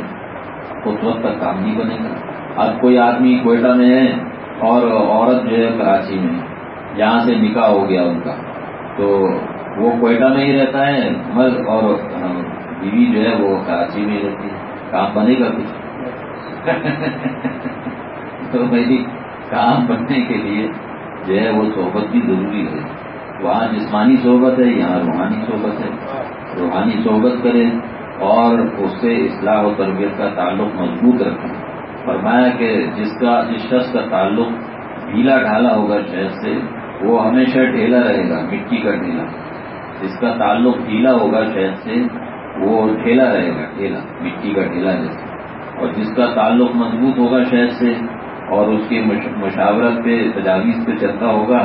اس وقت تک کام نہیں بنے گا۔ اب کوئی آدمی کوئٹہ میں ہے اور عورت جو ہے کراچی میں، یہاں سے نکاح ہو گیا ان کا۔ تو وہ کوئٹہ میں ہی رہتا ہے مرد اور بیوی جو ہے وہ کراچی میں ہی رہتی ہے۔ کام بنے گا کچھ۔ تو بھائی، کام بننے کے لیے جو ہے وہ صحبت بھی ضروری ہے۔ وہاں جسمانی صحبت ہے، یہاں روحانی صحبت ہے۔ روحانی صحبت کریں اور اس سے اصلاح و تربیت کا تعلق مضبوط رکھیں۔ فرمایا کہ جس کا، جس شخص کا تعلق ڈھیلا ڈھالا ہوگا شہر سے، وہ ہمیشہ ڈھیلا رہے گا، مٹی کا ڈھیلا جس کا تعلق ڈھیلا ہوگا شہر سے، وہ ڈھیلا رہے گا ڈھیلا مٹی کا ڈھیلا جیسے اور جس کا تعلق مضبوط ہوگا شہر سے، اور اس کی مشاورت پہ، تجاویز پہ چلتا ہوگا،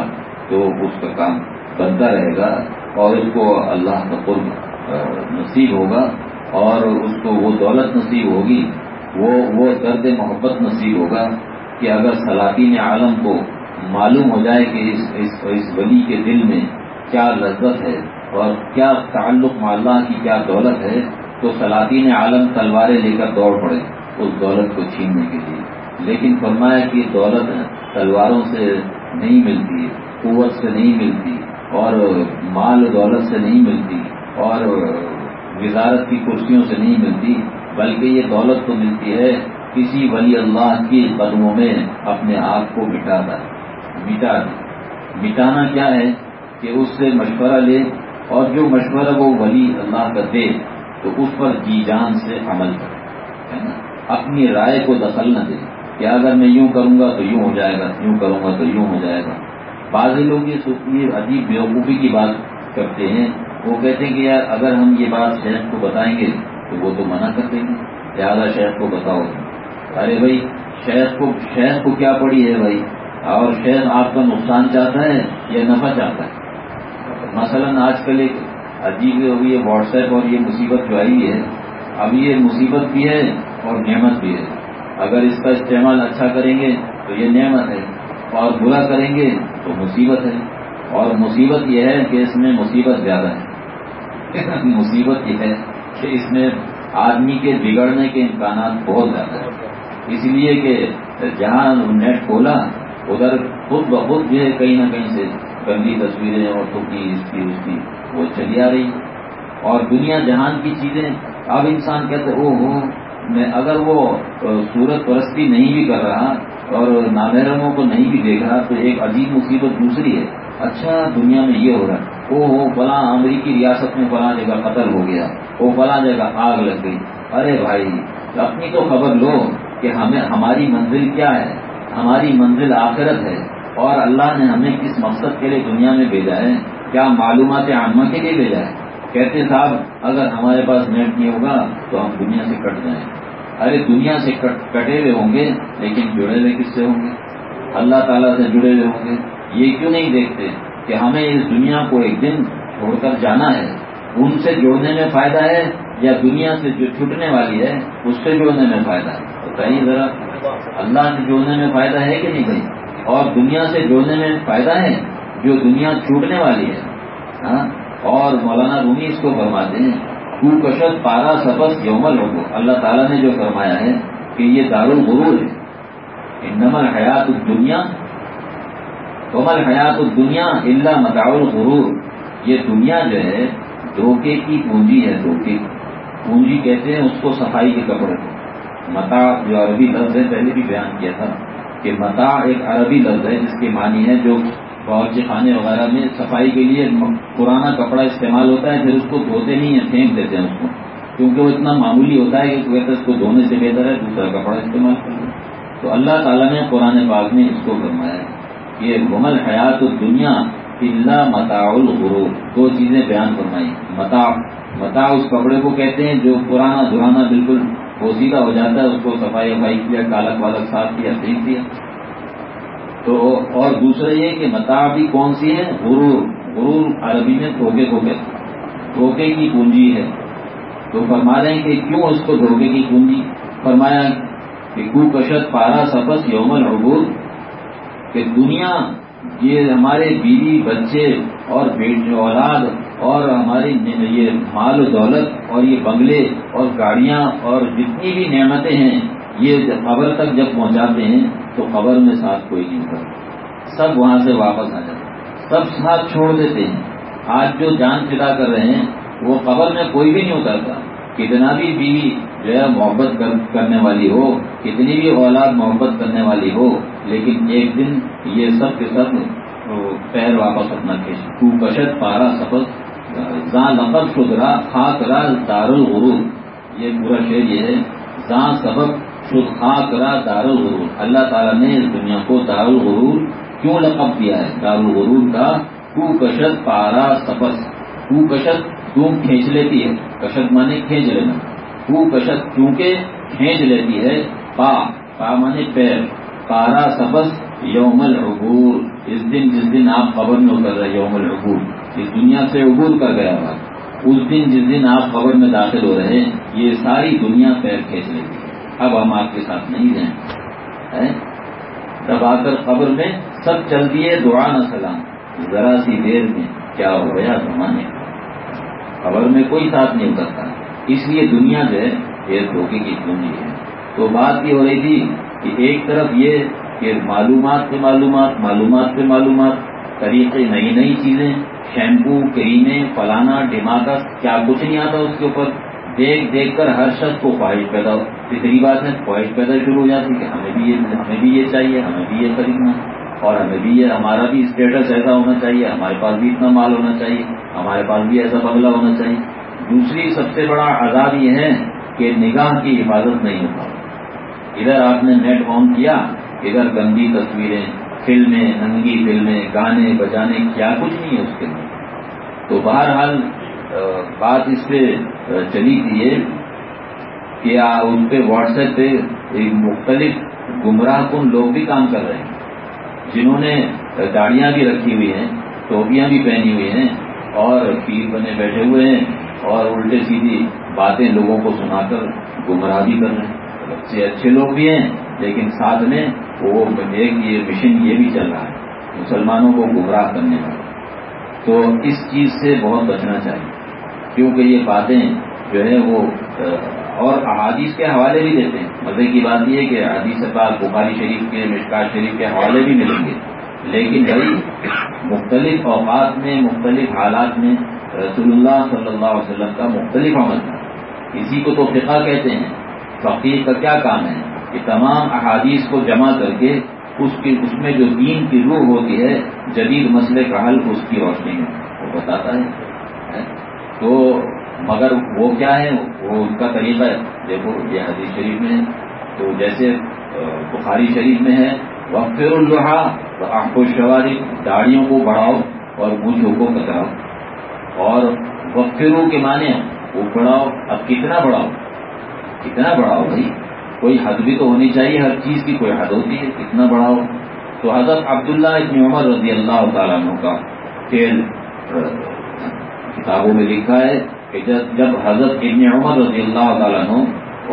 تو اس کا کام بنتا رہے گا اور اس کو اللہ کا قرب نصیب ہوگا۔ اور اس کو وہ دولت نصیب ہوگی وہ وہ درد محبت نصیب ہوگا کہ اگر سلاطین عالم کو معلوم ہو جائے کہ اس اس, اس ولی کے دل میں کیا لذت ہے اور کیا تعلق اللہ کی کیا دولت ہے تو سلاطین عالم تلواریں لے کر دوڑ پڑے اس دولت کو چھیننے کے لیے۔ لیکن فرمایا کہ دولت تلواروں سے نہیں ملتی قوت سے نہیں ملتی اور مال دولت سے نہیں ملتی اور وزارت کی کرسیوں سے نہیں ملتی، بلکہ یہ دولت تو ملتی ہے، کسی ولی اللہ کی قدموں میں اپنے آپ کو مٹاتا ہے مٹا مٹانا کیا ہے؟ کہ اس سے مشورہ لے، اور جو مشورہ وہ ولی اللہ کا دے، تو اس پر جی جان سے عمل کرے اپنی رائے کو دخل نہ دے، کہ اگر میں یوں کروں گا تو یوں ہو جائے گا، یوں کروں گا تو یوں ہو جائے گا۔ بعض لوگ یہ عجیب بیوقوفی کی بات کرتے ہیں وہ کہتے ہیں کہ یار اگر ہم یہ بات شہر کو بتائیں گے تو وہ تو منع کر دیں گے۔ زیادہ شہر کو بتاؤ۔ ارے بھائی شہر کو شہر کو کیا پڑی ہے بھائی؟ اور شہر آپ کا نقصان چاہتا ہے یا نفع چاہتا ہے؟ مثلا آج کل ایک عجیب ہوئی واٹس ایپ اور یہ مصیبت جو آئی ہے۔ اب یہ مصیبت بھی ہے اور نعمت بھی ہے۔ اگر اس کا استعمال اچھا کریں گے تو یہ نعمت ہے۔ اور برا کریں گے تو مصیبت ہے۔ اور مصیبت یہ ہے کہ اس میں مصیبت زیادہ ہے۔ مصیبت یہ ہے کہ اس میں آدمی کے بگڑنے کے امکانات بہت زیادہ ہیں۔ اس لیے کہ جہاں نیٹ کھولا، ادھر خود بخود جو ہے کہیں نہ کہیں سے گندی تصویریں عورتوں کی اس کی اس کی، وہ چلی آ رہی۔ اور دنیا جہان کی چیزیں اب انسان کہتے او ہو میں اگر وہ سورت پرستی نہیں بھی کر رہا اور نامحرموں کو نہیں بھی دیکھ رہا تو ایک عجیب مصیبت دوسری ہے۔ اچھا دنیا میں یہ ہو رہا ہے۔ او فلاں امریکی ریاست میں فلاں جگہ قتل ہو گیا وہ فلاں جگہ آگ لگ گئی۔ ارے بھائی، اپنی تو خبر لو کہ ہمیں، ہماری منزل کیا ہے؟ ہماری منزل آخرت ہے۔ اور اللہ نے ہمیں کس مقصد کے لیے دنیا میں بھیجا ہے؟ کیا معلومات عامہ کے لیے بھیجا ہے؟ کہتے صاحب، اگر ہمارے پاس نیٹ نہیں ہوگا تو ہم دنیا سے کٹ جائیں۔ ارے دنیا سے کٹے ہوئے ہوں گے، لیکن جڑے ہوئے کس سے ہوں گے؟ اللہ تعالیٰ سے جڑے ہوئے ہوں گے۔ یہ کیوں نہیں دیکھتے؟ کہ ہمیں اس دنیا کو ایک دن چھوڑ کر جانا ہے۔ ان سے جوڑنے میں فائدہ ہے یا دنیا سے جو چھٹنے والی ہے، اس سے جوڑنے میں فائدہ ہے؟ بتائیے ذرا اللہ سے جوڑنے میں فائدہ ہے کہ نہیں بھائی؟ اور دنیا سے جوڑنے میں فائدہ ہے جو دنیا چھوٹنے والی ہے؟ ہاں؟ اور مولانا رومی اس کو فرماتے ہیں کو کشت پارا سبس یومل ہوگو اللہ تعالیٰ نے جو فرمایا ہے کہ یہ دار الغرور ہے۔ نمل حیات الدنیا کمل حیات الدنیا اللہ متاع الغرور۔ یہ دنیا جو ہے، دھوکے کی پونجی ہے، دھوکے کی۔ پونجی کہتے ہیں اس کو صفائی کے کپڑے۔ کو متا جو عربی لفظ ہے، پہلے بھی بیان کیا تھا کہ متا ایک عربی لفظ ہے، جس کے معنی ہے جو باورچی خانے وغیرہ میں صفائی کے لیے پرانا کپڑا استعمال ہوتا ہے، پھر اس کو دھوتے نہیں ہیں، پھینک دیتے ہیں اس کو۔ کیونکہ وہ اتنا معمولی ہوتا ہے کہ اس کو دھونے سے بہتر ہے، دوسرا کپڑا استعمال کر لیں تو اللہ تعالیٰ نے قرآن پاک میں اس کو فرمایا ہے۔ یہ گمل حیات دنیا اللہ متا الغرور۔ دو چیزیں بیان فرمائی متا متا اس کپڑے کو کہتے ہیں جو پرانا دھرانا بالکل پوسیدہ ہو جاتا ہے، اس کو صفائی وفائی کیا، کالک والک صاف کیا پھینک دیا تو اور دوسرا یہ کہ متا بھی کون سی ہے؟ غرور۔ غرور عربی میں دھوکے کو کہتے دھوکے کی پونجی ہے۔ تو فرما رہے ہیں کہ کیوں اس کو دھوکے کی پونجی فرمایا کہ کو کشت پارا سفس یوم العبور کہ دنیا یہ ہمارے بیوی بچے اور بیٹ اولاد اور ہماری یہ مال و دولت اور یہ بنگلے اور گاڑیاں اور جتنی بھی نعمتیں ہیں، یہ قبر تک جب پہنچاتے ہیں تو قبر میں ساتھ کوئی نہیں کرتا سب وہاں سے واپس آ جاتے سب ساتھ چھوڑ دیتے ہیں۔ آج جو جان فدا کر رہے ہیں، وہ قبر میں کوئی بھی نہیں اترتا۔ کتنا بھی بیوی جو ہے محبت کرنے والی ہو، کتنی بھی اولاد محبت کرنے والی ہو لیکن ایک دن یہ سب کے سب پیر واپس اپنا کھینچ کو کشت پارا سفر، زاں لفظ خدرا خاک را دار الغرور یہ پورا شعر یہ ہے، زاں سبق خود خاک را دار الغرور اللہ تعالیٰ نے اس دنیا کو دار الغرور کیوں لقب دیا ہے؟ دار الغرور کا کو کشت پارا سفس کو کشت کیوں کھینچ لیتی ہے۔ کشت مانے کھینچ لینا۔ کو کشت کیونکہ کھینچ لیتی ہے، پا پا مانے پیر۔ پارا سبز یوم العبور۔ اس دن جس دن آپ خبر میں اتر رہے یوم العبور۔ اس دنیا سے عبور کر گیا ہوا اس دن جس دن آپ خبر میں داخل ہو رہے ہیں، یہ ساری دنیا پیر کھینچ لیتی ہے۔ اب ہم آپ کے ساتھ نہیں جائیں تب آ کر خبر میں سب چلتی ہے، دعا نہ سلام۔ ذرا سی دیر میں کیا ہو گیا؟ زمانے۔ خبر میں کوئی ساتھ نہیں اترتا۔ اس لیے دنیا جو ہے، یہ دھوکے کی پونجی ہے۔ تو بات یہ ہو رہی تھی کہ ایک طرف یہ کہ معلومات سے معلومات معلومات سے معلومات، طریقے نئی نئی چیزیں، شیمپو، کریمیں، فلانا ڈماکس کیا کچھ نہیں آتا اس کے اوپر، دیکھ دیکھ کر ہر شخص کو خواہش پیدا ہو۔ تیسری بات ہے، خواہش پیدا شروع ہو جاتی کہ ہمیں بھی یہ، ہمیں بھی یہ چاہیے، ہمیں بھی یہ خریدنا اور ہمیں بھی یہ، ہمارا بھی اسٹیٹس ایسا ہونا چاہیے، ہمارے پاس بھی اتنا مال ہونا چاہیے، ہمارے پاس بھی ایسا بگلا ہونا چاہیے۔ دوسری سب سے بڑا عذاب یہ ہے کہ نگاہ کی حفاظت نہیں ہوتا ادھر آپ نے نیٹ آن کیا، ادھر گندی تصویریں، فلمیں، ننگی فلمیں، گانے بجانے، کیا کچھ نہیں ہے اس کے اندر۔ تو بہرحال بات اس پہ چلی تھی یہ کہ ان پہ واٹس ایپ پہ ایک مختلف گمراہ کن لوگ بھی کام کر رہے ہیں، جنہوں نے گاڑیاں بھی رکھی ہوئی ہیں، ٹوپیاں بھی پہنی ہوئی ہیں، اور پیر بنے بیٹھے ہوئے ہیں، اور الٹے سیدھی باتیں لوگوں کو سنا کر گمراہ بھی کر رہے ہیں۔ اچھے اچھے لوگ بھی ہیں، لیکن ساتھ میں وہ ایک یہ مشن یہ بھی چل رہا ہے، مسلمانوں کو گمراہ کرنے کا تو اس چیز سے بہت بچنا چاہیے، کیونکہ یہ باتیں جو ہے وہ اور احادیث کے حوالے بھی دیتے ہیں۔ مزے کی بات یہ کہ حدیث پاک، بخاری شریف کے مشکا شریف کے حوالے بھی ملیں گے۔ لیکن بھائی، مختلف اوقات میں، مختلف حالات میں رسول اللہ صلی اللہ علیہ وسلم کا مختلف عمل تھا۔ اسی کو تو فقہ کہتے ہیں۔ فقیر کا کیا کام ہے؟ کہ تمام احادیث کو جمع کر کے اس کی اس میں جو دین کی روح ہوتی ہے، جدید مسئلے کا حل اس کی روشنی میں وہ بتاتا ہے۔ تو مگر وہ کیا ہے؟ وہ ان کا طریقہ ہے۔ دیکھو، یہ حدیث شریف میں ہے۔ تو جیسے بخاری شریف میں ہے۔ وقفر الحا تو آپ کو شواری داڑیوں کو بڑھاؤ اور مجھوں کو کتراؤ۔ اور وقفروں کے معنی وہ بڑھاؤ۔ اب کتنا بڑھاؤ؟ کتنا بڑھاؤ بھائی؟ کوئی حد بھی تو ہونی چاہیے، ہر چیز کی کوئی حد ہوتی ہے، کتنا بڑا ہو؟ تو حضرت عبداللہ ابن عمر رضی اللہ تعالیٰ عنہ کا کھیل کتابوں میں لکھا ہے کہ جب حضرت ابن عمر رضی اللہ تعالیٰ عنہ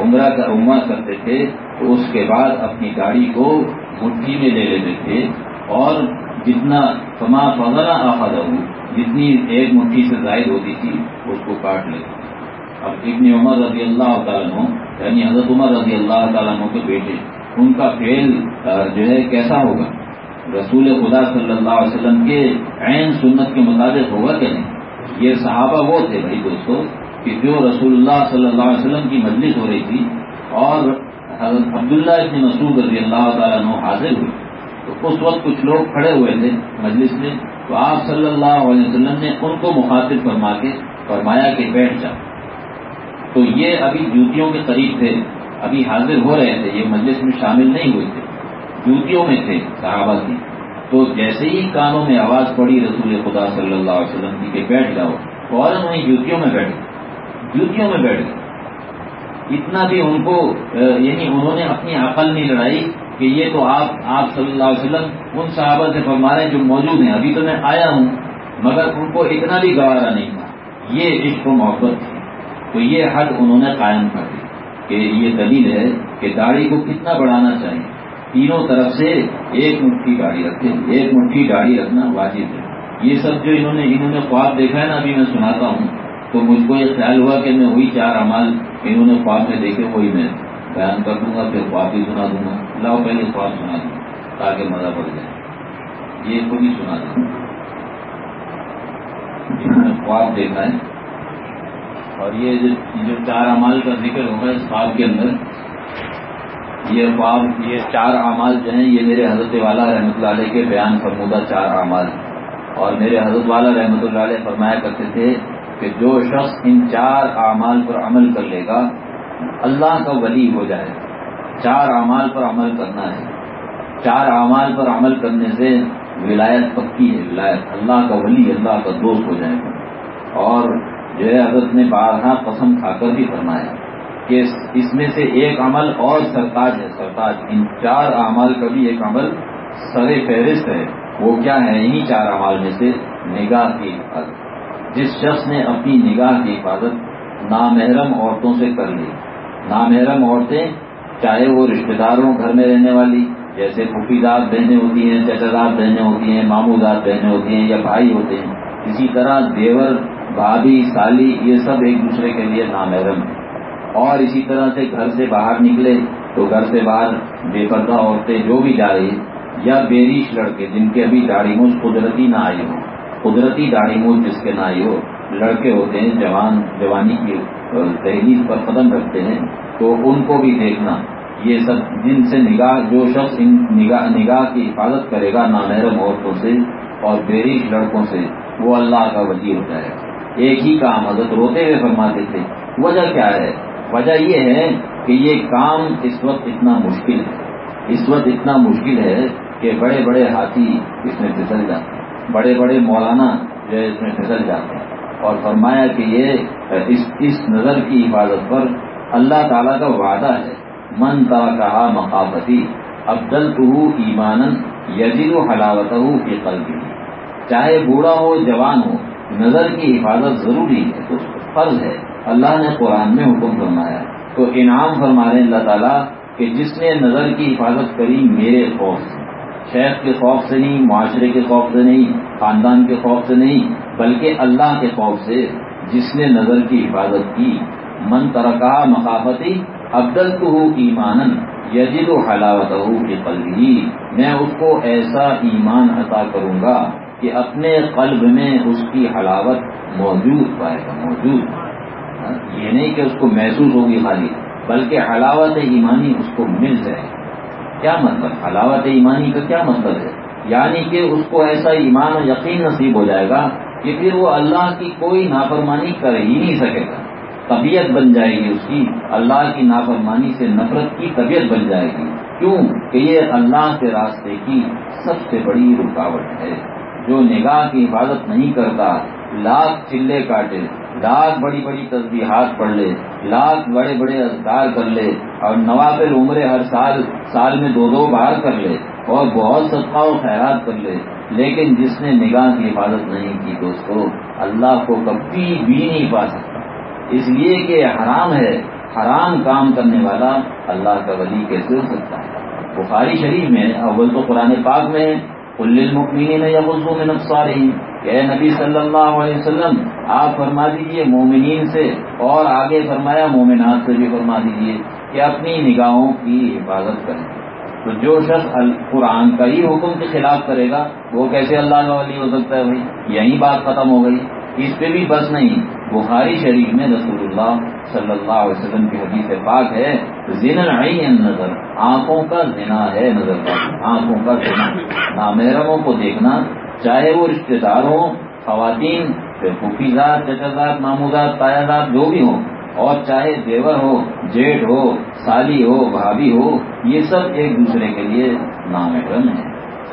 عمرہ کا عمر کرتے تھے، تو اس کے بعد اپنی گاڑی کو مٹھی میں لے لیتے تھے اور جتنا فما فضلہ آفاد جتنی ایک مٹھی سے زائد ہوتی تھی، اس کو کاٹ لیتے اب ابن عمر رضی اللہ تعالیٰ عنہ یعنی حضرت عمر رضی اللہ تعالیٰ عنہ کے بیٹے، ان کا فیل جو ہے کیسا ہوگا؟ رسول خدا صلی اللہ علیہ وسلم کے عین سنت کے مطابق ہوگا کہ نہیں؟ یہ صحابہ وہ تھے بھائی دوستو، کہ جو رسول اللہ صلی اللہ علیہ وسلم کی مجلس ہو رہی تھی، اور حضرت عبداللہ ابن مسعود رضی اللہ تعالیٰ عنہ حاضر ہوئے۔ تو اس وقت کچھ لوگ کھڑے ہوئے تھے مجلس میں، تو آپ صلی اللہ علیہ وسلم نے ان کو مخاطب فرما کے، فرمایا کہ بیٹھ جاؤ۔ تو یہ ابھی جوتیوں کے قریب تھے، ابھی حاضر ہو رہے تھے، یہ مجلس میں شامل نہیں ہوئے تھے۔ جوتیوں میں تھے، صحابہ کی تو جیسے ہی کانوں میں آواز پڑی رسول خدا صلی اللہ علیہ وسلم کی کہ بیٹھ جاؤ، فوراً وہیں جوتیوں میں بیٹھ گئے۔ جوتیوں میں بیٹھ گئے۔ اتنا بھی ان کو یعنی انہوں نے اپنی عقل نہیں لڑائی کہ یہ تو آپ آپ صلی اللہ علیہ وسلم ان صحابہ سے فرمارے جو موجود ہیں۔ ابھی تو میں آیا ہوں، مگر ان کو اتنا بھی گوارا نہیں تھا۔ یہ عشق و محبت تھی۔ تو یہ حد انہوں نے قائم کر دی کہ یہ دلیل ہے کہ داڑھی کو کتنا بڑھانا چاہیے۔ تینوں طرف سے ایک مٹھی داڑھی رکھتے ایک مٹھی داڑھی رکھنا واجب ہے۔ یہ سب جو انہوں نے انہوں نے خواب دیکھا ہے نا، ابھی میں سناتا ہوں۔ تو مجھ کو یہ خیال ہوا کہ میں وہی چار امال انہوں نے خواب میں دیکھے، وہی میں بیان کر دوں گا، پھر خواب بھی سنا دوں گا۔ لاؤ، پہلے خواب سنا دوں، تاکہ مزہ پڑ جائے۔ یہ خود ہی سنا دوں۔ نے خواب دیکھا ہے۔ اور یہ جو چار اعمال کا ذکر ہوگا اس خواب کے اندر، یہ خواب، یہ چار اعمال جو ہیں، یہ میرے حضرت والا رحمۃ اللہ علیہ کے بیان فرمودہ چار اعمال اور میرے حضرت والا رحمۃ اللہ علیہ فرمایا کرتے تھے کہ جو شخص ان چار اعمال پر عمل کر لے گا، اللہ کا ولی ہو جائے۔ چار اعمال پر عمل کرنا ہے۔ چار اعمال پر عمل کرنے سے ولایت پکی ہے، ولایت۔ اللہ کا ولی، اللہ کا دوست ہو جائے۔ گا اور جو ہے حضرت نے بارہا قسم کھا کر بھی فرمایا کہ اس میں سے ایک عمل اور سرتاج ہے۔ سرتاج ان چار اعمال کا بھی ایک عمل سر فہرست ہے۔ وہ کیا ہے؟ انہیں چار اعمال میں سے نگاہ کی حفاظت۔ جس شخص نے اپنی نگاہ کی حفاظت نامحرم عورتوں سے کر لی۔ نامحرم عورتیں چاہے وہ رشتے داروں گھر میں رہنے والی، جیسے پھوپھی دار بہنیں ہوتی ہیں، چچا دار بہنیں ہوتی ہیں مامو دار بہنیں ہوتی ہیں یا بھائی ہوتے ہیں۔ اسی طرح دیور بھابھی، سالی، یہ سب ایک دوسرے کے لیے نامحرم ہے اور اسی طرح سے گھر سے باہر نکلے تو گھر سے باہر بے پردہ عورتیں جو بھی جا رہی یا بیریش لڑکے جن کے ابھی داڑھی موج قدرتی نہ آئی ہو۔ قدرتی داڑھی موج جس کے نہ آئی ہو، لڑکے ہوتے ہیں، جوان، جوانی کی تحریر پر قدم رکھتے ہیں۔ تو ان کو بھی دیکھنا، یہ سب جن سے نگاہ، جو شخص ان نگاہ نگاہ کی حفاظت کرے گا نامحرم عورتوں سے اور بیریش لڑکوں سے، وہ اللہ کا وزیر ہو جائے گا۔ ایک ہی کام حضرت روتے ہوئے فرماتے تھے۔ وجہ کیا ہے؟ وجہ یہ ہے کہ یہ کام اس وقت اتنا مشکل ہے۔ اس وقت اتنا مشکل ہے کہ بڑے بڑے ہاتھی اس میں پھسل جاتے ہیں۔ بڑے بڑے مولانا جو ہے اس میں پھسل جاتے ہیں۔ اور فرمایا کہ یہ اس اس نظر کی حفاظت پر اللہ تعالیٰ کا وعدہ ہے۔ من تا کہا مقافتی ابدل تو ایمان یزید و حلاوت ہو قلبی چاہے بوڑھا ہو، جوان ہو نظر کی حفاظت ضروری ہے تو فرض ہے۔ اللہ نے قرآن میں حکم فرمایا۔ تو انعام فرما رہے اللہ تعالیٰ کہ جس نے نظر کی حفاظت کری میرے خوف سے۔ شیخ کے خوف سے نہیں، معاشرے کے خوف سے نہیں، خاندان کے خوف سے نہیں، بلکہ اللہ کے خوف سے جس نے نظر کی حفاظت کی۔ من ترکا مقافتی ابدل تو ہوں ایمان یجد و حلاوت ہوں کہ میں اس کو ایسا ایمان عطا کروں گا کہ اپنے قلب میں اس کی حلاوت موجود پائے گا، موجود۔ ہاں، یہ نہیں کہ اس کو محسوس ہوگی خالی، بلکہ حلاوت ایمانی اس کو مل جائے گی۔ کیا مطلب؟ حلاوت ایمانی کا کیا مطلب ہے؟ یعنی کہ اس کو ایسا ایمان و یقین نصیب ہو جائے گا کہ پھر وہ اللہ کی کوئی نافرمانی کر ہی نہیں سکے گا۔ طبیعت بن جائے گی اس کی، اللہ کی نافرمانی سے نفرت کی طبیعت بن جائے گی۔ کیوں؟ کہ یہ اللہ کے راستے کی سب سے بڑی رکاوٹ ہے۔ جو نگاہ کی حفاظت نہیں کرتا، لاکھ چلے کاٹے، لاکھ بڑی بڑی تصویرات پڑھ لے، لاکھ بڑے بڑے اذکار کر لے اور نوافل عمرے ہر سال سال میں دو دو بار کر لے اور بہت صدقہ و خیرات کر لے۔ لیکن جس نے نگاہ کی حفاظت نہیں کی دوستو، اللہ کو کبھی بھی نہیں پا سکتا۔ اس لیے کہ حرام ہے، حرام کام کرنے والا اللہ کا ولی کیسے ہو سکتا ہے؟ بخاری شریف میں، اول تو قرآن پاک میں المکمین یا وضو میں نقصان کہ نبی صلی اللہ علیہ وسلم، آپ فرما دیجیے مومنین سے اور آگے فرمایا مومنات سے بھی فرما دیجیے کہ اپنی نگاہوں کی حفاظت کریں۔ تو جو شخص قرآن کا ہی حکم کے خلاف کرے گا، وہ کیسے اللہ کا ولی ہو سکتا ہے بھائی؟ یہی بات ختم ہو گئی۔ اس پہ بھی بس نہیں۔ بخاری شریف میں رسول اللہ صلی اللہ علیہ وسلم کی حدیث پاک ہے نظر آنکھوں کا زنا ہے نظر کا آنکھوں کا زنا۔ نامحرموں کو دیکھنا، چاہے وہ رشتے دار ہوں، خواتین پھوپھی زاد چچا مامودات تایا زاد جو بھی ہوں۔ اور چاہے دیور ہو جیٹ ہو، سالی ہو، بھابھی ہو، یہ سب ایک دوسرے کے لیے نامحرم ہے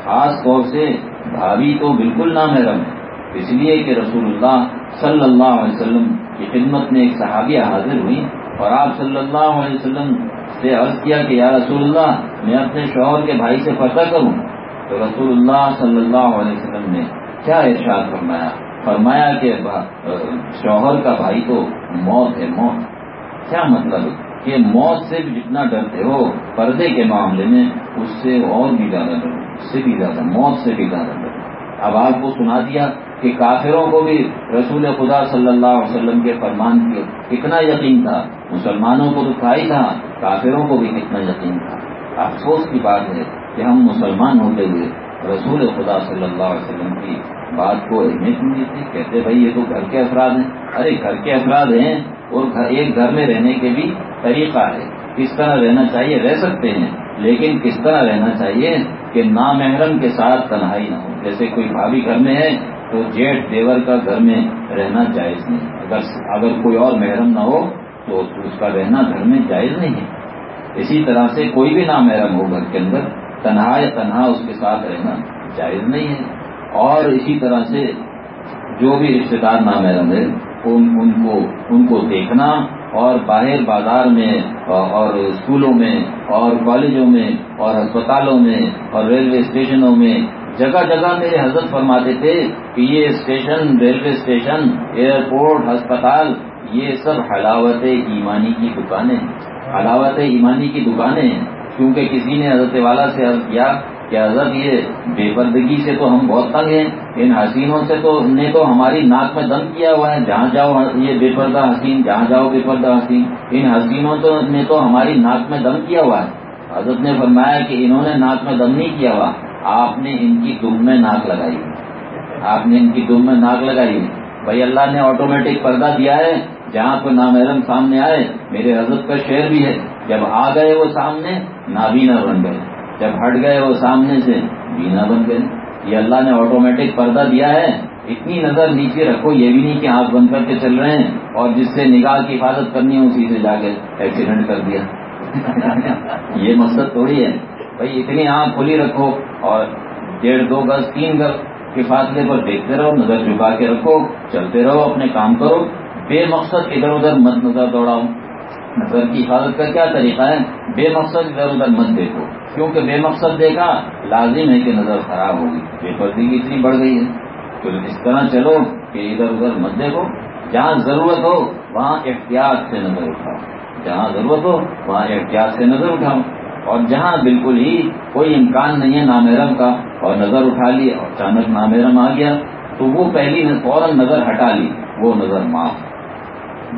خاص طور سے بھابھی تو بالکل نامحرم ہے اس لیے کہ رسول اللہ صلی اللہ علیہ وسلم کی خدمت میں ایک صحابیہ حاضر ہوئی اور آپ صلی اللہ علیہ وسلم سے عرض کیا کہ یا رسول اللہ، میں اپنے شوہر کے بھائی سے پتہ کروں۔ تو رسول اللہ صلی اللہ علیہ وسلم نے کیا ارشاد فرمایا؟ فرمایا کہ شوہر کا بھائی تو موت ہے، موت۔ کیا مطلب؟ کہ موت سے بھی جتنا ڈرتے ہو، پردے کے معاملے میں اس سے اور بھی زیادہ ڈرو اس سے بھی زیادہ، موت سے بھی زیادہ ڈرو اب آپ کو سنا دیا کہ کافروں کو بھی رسول خدا صلی اللہ علیہ وسلم کے فرمان کے کتنا یقین تھا، مسلمانوں کو تو تھا ہی تھا، کافروں کو بھی کتنا یقین تھا۔ افسوس کی بات ہے کہ ہم مسلمان ہوتے ہوئے رسول خدا صلی اللہ علیہ وسلم کی بات کو اہمیت نہیں دیتے کہتے بھائی یہ تو گھر کے افراد ہیں۔ ارے، گھر کے افراد ہیں اور ایک گھر میں رہنے کے بھی طریقہ ہے۔ کس طرح رہنا چاہیے؟ رہ سکتے ہیں، لیکن کس طرح رہنا چاہیے کہ نامحرم کے ساتھ تنہائی نہ ہو۔ جیسے کوئی بھابھی گھر میں ہے تو جیٹ دیور کا گھر میں رہنا جائز نہیں اگر اگر کوئی اور محرم نہ ہو، تو اس کا رہنا گھر میں جائز نہیں ہے۔ اسی طرح سے کوئی بھی نامحرم ہو گھر کے اندر، تنہا یا تنہا اس کے ساتھ رہنا جائز نہیں ہے۔ اور اسی طرح سے جو بھی رشتے دار نامحرم ہے ان ان کو ان کو دیکھنا اور باہر بازار میں اور اسکولوں میں، اور کالجوں میں، اور اسپتالوں میں، اور ریلوے اسٹیشنوں میں جگہ جگہ میرے حضرت فرماتے تھے کہ یہ اسٹیشن، ریلوے اسٹیشن، ایئرپورٹ، ہسپتال، یہ سب حلاوت ایمانی کی دکانیں حلاوت ایمانی کی دکانیں ہیں۔ کیونکہ کسی نے حضرت والا سے عرض کیا کہ حضرت، یہ بے پردگی سے تو ہم بہت تنگ ہیں۔ ان حسینوں سے تو نے تو ہماری ناک میں دم کیا ہوا ہے۔ جہاں جاؤ یہ بے پردہ حسین، جہاں جاؤ بے پردہ حسین۔ ان حسینوں نے تو ہماری ناک میں دم کیا ہوا ہے۔ حضرت نے فرمایا کہ انہوں نے ناک میں دم نہیں کیا ہوا۔ آپ نے ان کی دم میں ناک لگائی آپ نے ان کی دم میں ناک لگائی بھائی اللہ نے آٹومیٹک پردہ دیا ہے۔ جہاں کوئی نامحرم سامنے آئے، میرے حضرت کا شعر بھی ہے۔ جب آ گئے وہ سامنے، نابینا بن گئے۔ جب ہٹ گئے وہ سامنے سے، بینا بن گئے۔ یہ اللہ نے آٹومیٹک پردہ دیا ہے۔ اتنی نظر نیچے رکھو، یہ بھی نہیں کہ آنکھ بند کر کے چل رہے ہیں اور جس سے نگاہ کی حفاظت کرنی ہے، اسی سے جا کے ایکسیڈنٹ کر دیا۔ یہ مقصد تھوڑی ہے۔ بھائی اتنی آنکھ کھلی رکھو اور ڈیڑھ دو گز، تین گز کے فاصلے پر دیکھتے رہو، نظر جھکا کے رکھو، چلتے رہو، اپنے کام کرو۔ بے مقصد ادھر ادھر مت نظر دوڑاؤ۔ نظر کی حفاظت کا کیا طریقہ ہے؟ بے مقصد ادھر ادھر مت دیکھو۔ کیونکہ بے مقصد دیکھا لازم ہے کہ نظر خراب ہوگی۔ بے پردگی اتنی بڑھ گئی ہے۔ تو اس طرح چلو کہ ادھر ادھر مت دیکھو۔ جہاں ضرورت ہو، وہاں احتیاط سے نظر اٹھاؤ۔ جہاں ضرورت ہو، وہاں احتیاط سے نظر اٹھاؤ۔ اور جہاں بالکل ہی کوئی امکان نہیں ہے نامیرم کا، اور نظر اٹھا لی اور اچانک نامیرم آ گیا، تو وہ پہلی فوراً نظر ہٹا لی، وہ نظر معاف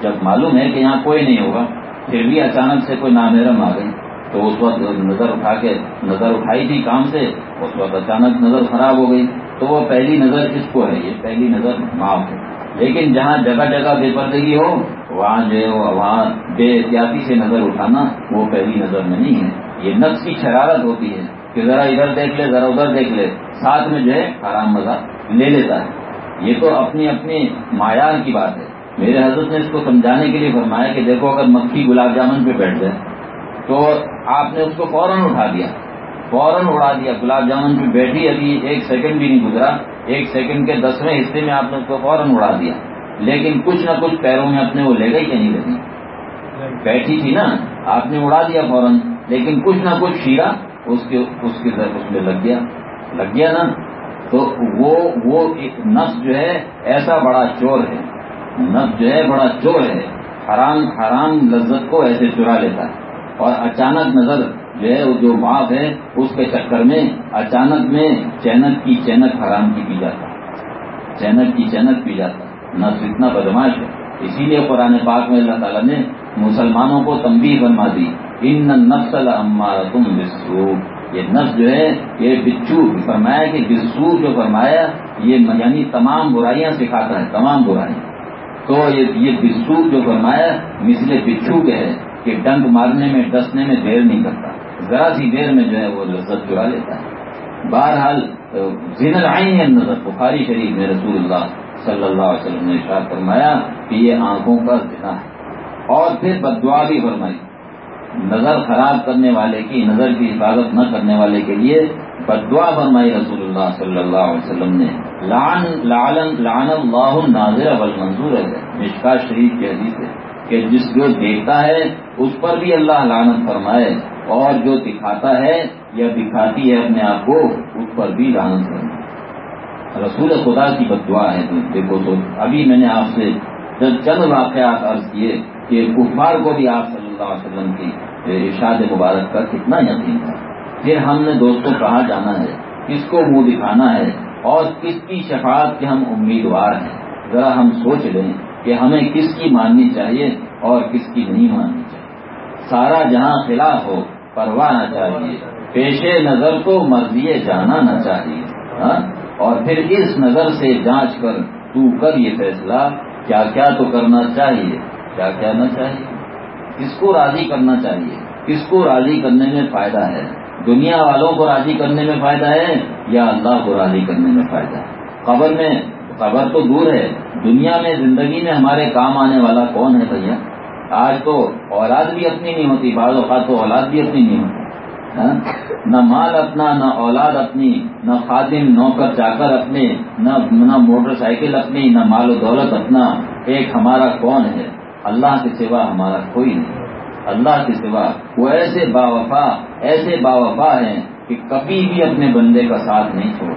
جب معلوم ہے کہ یہاں کوئی نہیں ہوگا، پھر بھی اچانک سے کوئی نامیرم آ گئی۔ تو اس وقت نظر اٹھا کے، نظر اٹھائی تھی کام سے، اس وقت اچانک نظر خراب ہو گئی۔ تو وہ پہلی نظر کس کو ہے، یہ پہلی نظر معاف ہے۔ لیکن جہاں جگہ جگہ بے پردگی ہو، وہاں جو ہے وہاں بے احتیاطی سے نظر اٹھانا وہ پہلی نظر میں نہیں ہے۔ یہ نفس کی شرارت ہوتی ہے کہ ذرا ادھر دیکھ لے، ذرا ادھر دیکھ لے، ساتھ میں جو ہے آرام مزہ لے لیتا ہے۔ یہ تو اپنی اپنی معیار کی بات ہے۔ میرے حضرت نے اس کو سمجھانے کے لیے فرمایا کہ دیکھو، اگر مکھی گلاب جامن پہ بیٹھ جائے تو آپ نے اس کو فوراً اٹھا دیا۔ فوراً اڑا دیا، گلاب جامن پہ بیٹھی، ابھی ایک سیکنڈ بھی نہیں گزرا۔ ایک سیکنڈ کے دسویں حصے میں آپ نے اس کو فوراً اڑا دیا۔ لیکن کچھ نہ کچھ پیروں میں اپنے وہ لے گئی کہ نہیں لگی؟ بیٹھی تھی نا، آپ نے اڑا دیا فوراً۔ لیکن کچھ نہ کچھ شیرا اس کے اس کے اس میں لگ گیا۔ لگ گیا نا؟ تو وہ وہ ایک نفس جو ہے ایسا بڑا چور ہے۔ نفس جو ہے بڑا چور ہے۔ حرام حرام لذت کو ایسے چرا لیتا ہے۔ اور اچانک نظر جو ہے وہ جو معاف ہے، اس کے چکر میں اچانک میں چینک کی چینک حرام کی پی جاتا چینک کی چینک پی جاتا نفس اتنا بدماش ہے۔ اسی لیے قرآن پاک میں اللہ تعالیٰ نے مسلمانوں کو تنبیہ بنوا دی ان نسل ہمارا تم بسو یہ نفس جو ہے، یہ بچو فرمایا کہ بسو جو فرمایا، یہ یعنی تمام برائیاں سکھاتا ہے، تمام برائیاں۔ تو یہ بسو جو فرمایا، مثل بچھو کے ہے کہ ڈنک مارنے میں، ڈسنے میں دیر نہیں کرتا۔ ذرا سی دیر میں جو ہے وہ لذت چرا لیتا ہے۔ بہرحال زین العین نظر بخاری شریف میں رسول اللہ صلی اللہ علیہ وسلم نے اشار فرمایا کہ یہ آنکھوں کا زنا ہے۔ اور پھر بدعا بھی فرمائی۔ نظر خراب کرنے والے کی نظر کی حفاظت نہ کرنے والے کے لیے بدعا فرمائی رسول اللہ صلی اللہ علیہ وسلم نے۔ لعن لعن لعن اللہ ناظر اول منظور ہے۔ مشکا شریف کی حدیث ہے کہ جس جو دیکھتا ہے، اس پر بھی اللہ لعنت فرمائے۔ اور جو دکھاتا ہے یا دکھاتی ہے اپنے آپ کو، اس پر بھی لعنت فرمائے۔ رسول خدا کی بدعا ہے۔ دیکھو تو ابھی میں نے آپ سے جب چند واقعات عرض کیے کہ کفار کو بھی آپ صلی اللہ علیہ وسلم کی ارشاد مبارک کا کتنا یقین تھا۔ پھر ہم نے دوستوں کہاں جانا ہے؟ کس کو منہ دکھانا ہے؟ اور کس کی شفاعت کے ہم امیدوار ہیں؟ ذرا ہم سوچ لیں کہ ہمیں کس کی ماننی چاہیے اور کس کی نہیں ماننی چاہیے۔ سارا جہاں خلاف ہو، پرواہ نہ چاہیے۔ پیش نظر کو مرضی جانا نہ چاہیے۔ ہاں؟ اور پھر اس نظر سے جانچ کر تو کر یہ فیصلہ، کیا کیا تو کرنا چاہیے، کیا کیا نہ چاہیے؟ کس کو راضی کرنا چاہیے؟ کس کو راضی کرنے میں فائدہ ہے؟ دنیا والوں کو راضی کرنے میں فائدہ ہے یا اللہ کو راضی کرنے میں فائدہ ہے؟ قبر میں، قبر تو دور ہے، دنیا میں، زندگی میں ہمارے کام آنے والا کون ہے بھیا؟ آج تو اولاد بھی اپنی نہیں ہوتی، بعض اوقات تو اولاد بھی اپنی نہیں ہوتی ہاں؟ نہ مال اپنا، نہ اولاد اپنی، نہ خادم، نوکر جا کر اپنے نہ موٹر سائیکل اپنی، نہ مال و دولت اپنا، ایک ہمارا کون ہے؟ اللہ کے سوا ہمارا کوئی نہیں۔ اللہ کے سوا وہ ایسے با وفا ایسے با وفا ہیں کہ کبھی بھی اپنے بندے کا ساتھ نہیں چھوڑ۔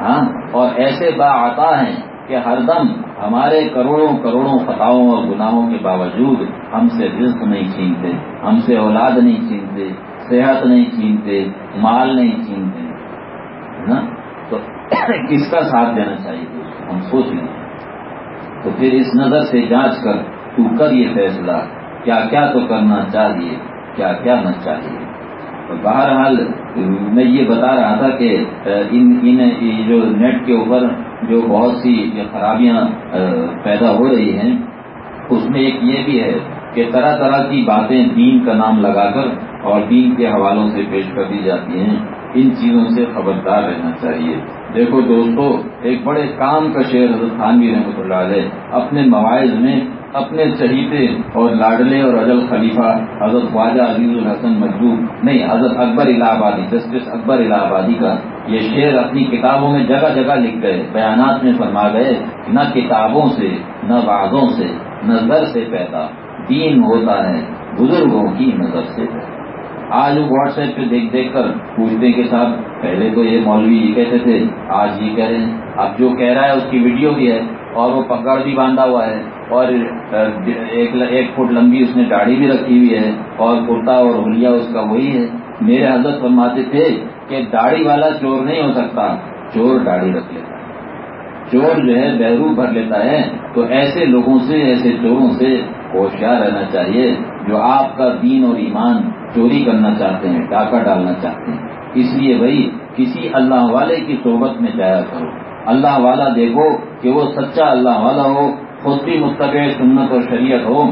ہاں؟ اور ایسے با عطا ہیں کہ ہر دم ہمارے کروڑوں کروڑوں خطاؤں اور گناہوں کے باوجود ہم سے رزق نہیں چھینتے، ہم سے اولاد نہیں چھینتے صحت نہیں چھینتے، مال نہیں چھینتے نا؟ تو کس کا ساتھ دینا چاہیے ہم سوچ لیں۔ تو پھر اس نظر سے جانچ کر، تو کر یہ فیصلہ، کیا کیا تو کرنا چاہیے، کیا کیا نہ چاہیے۔ تو بہرحال، میں یہ بتا رہا تھا کہ ان ان جو نیٹ کے اوپر جو بہت سی خرابیاں پیدا ہو رہی ہیں، اس میں ایک یہ بھی ہے کہ طرح طرح کی باتیں دین کا نام لگا کر اور دین کے حوالوں سے پیش کر دی جاتی ہیں۔ ان چیزوں سے خبردار رہنا چاہیے۔ دیکھو دوستو، ایک بڑے کام کا شعر حضرت خانوی رحمۃ اللہ علیہ اپنے مواعظ میں اپنے چہیتے اور لاڈلے اور اجل خلیفہ حضرت خواجہ عزیز الحسن مجبور نہیں، حضرت اکبر الہ آبادی، جسٹس اکبر الہ آبادی کا یہ شعر اپنی کتابوں میں جگہ جگہ لکھ گئے، بیانات میں فرما گئے، نہ کتابوں سے، نہ وعدوں سے نہ زر سے پیدا، دین ہوتا ہے، بزرگوں کی نظر سے پیدا۔ آج وہ واٹس ایپ پہ دیکھ دیکھ کر پوچھنے کے ساتھ، پہلے تو یہ مولوی یہ کہتے تھے، آج یہ کہہ رہے ہیں۔ اب جو کہہ رہا ہے، اس کی ویڈیو بھی ہے اور وہ پکڑ بھی باندھا ہوا ہے اور ایک فٹ لمبی اس نے داڑھی بھی رکھی ہوئی ہے اور کرتا اور ہولیا اس کا وہی ہے۔ میرے حضرت فرماتے تھے کہ داڑھی والا چور نہیں ہو سکتا، چور داڑھی رکھ لیتا ہے۔ چور جو ہے، بہرو بھر لیتا ہے۔ تو ایسے لوگوں سے، ایسے چوروں سے ہوشیار رہنا چاہیے جو آپ کا دین اور ایمان چوری کرنا چاہتے ہیں، ڈاکہ ڈالنا چاہتے ہیں۔ اس لیے بھائی، کسی اللہ والے کی صحبت میں جایا کرو۔ اللہ والا دیکھو کہ وہ سچا اللہ والا ہو، خود بھی مستقع سنت اور شریعت ہو،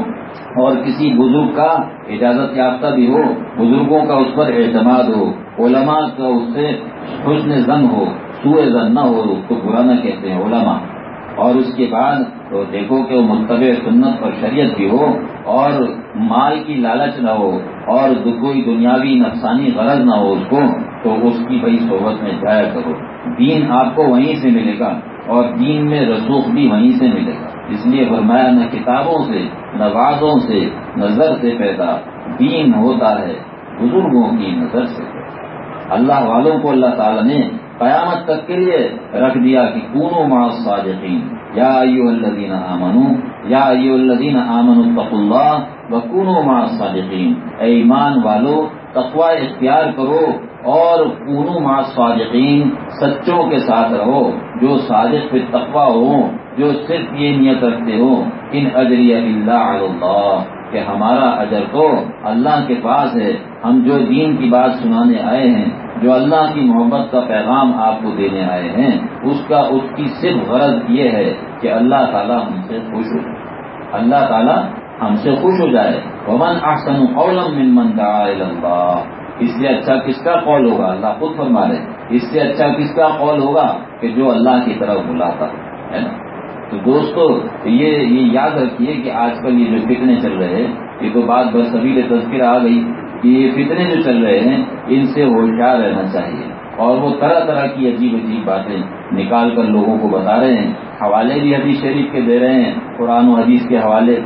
اور کسی بزرگ کا اجازت یافتہ بھی ہو، بزرگوں کا اس پر اعتماد ہو، علماء کا اس سے حسن زن ہو سوئے زن نہ ہو، اس کو برا نہ کہتے ہیں علماء۔ اور اس کے بعد تو دیکھو کہ وہ متبع سنت اور شریعت بھی ہو اور مال کی لالچ نہ ہو اور کوئی دنیاوی نفسانی غرض نہ ہو اس کو، تو اس کی بھائی صحبت میں جایا کرو۔ دین آپ کو وہیں سے ملے گا اور دین میں رسوخ بھی وہیں سے ملے گا۔ اس لیے فرمایا، نہ کتابوں سے، نہ وعدوں سے نظر سے پیدا۔ دین ہوتا ہے بزرگوں کی نظر سے پیدا۔ اللہ والوں کو اللہ تعالیٰ نے قیامت تک کے لیے رکھ دیا کہ کونو مع صادقین یا ایو الذین آمنو، یا ایو الذین آمنو اتقوا اللہ وکونو مع صادقین اے ایمان والو، تقوی اختیار کرو اور کونو مع صادقین سچوں کے ساتھ رہو۔ جو صادق پہ تقوی ہو جو صرف یہ نیت رکھتے ہو ان اجری اللہ، کہ ہمارا اجر تو اللہ کے پاس ہے۔ ہم جو دین کی بات سنانے آئے ہیں جو اللہ کی محبت کا پیغام آپ کو دینے آئے ہیں، اس کا، اس کی صرف غرض یہ ہے کہ اللہ تعالیٰ ہم سے خوش ہو۔ جائے اللہ تعالیٰ ہم سے خوش ہو جائے۔ ومن احسن قولم من دعا اللہ اس سے اچھا کس کا قول ہوگا؟ اللہ خود فرما رہے اس سے اچھا کس کا قول ہوگا کہ جو اللہ کی طرف بلاتا ہے نا؟ تو دوستو، یہ یہ یاد رکھیے کہ آج کل یہ جو فتنے چل رہے ہیں، یہ تو بات بس سبھی تذکر آ گئی۔ کہ یہ فتنے جو چل رہے ہیں، ان سے ہوشیار رہنا چاہیے۔ اور وہ طرح طرح کی عجیب عجیب باتیں نکال کر لوگوں کو بتا رہے ہیں۔ حوالے بھی حدیث شریف کے دے رہے ہیں، قرآن و حدیث کے حوالے۔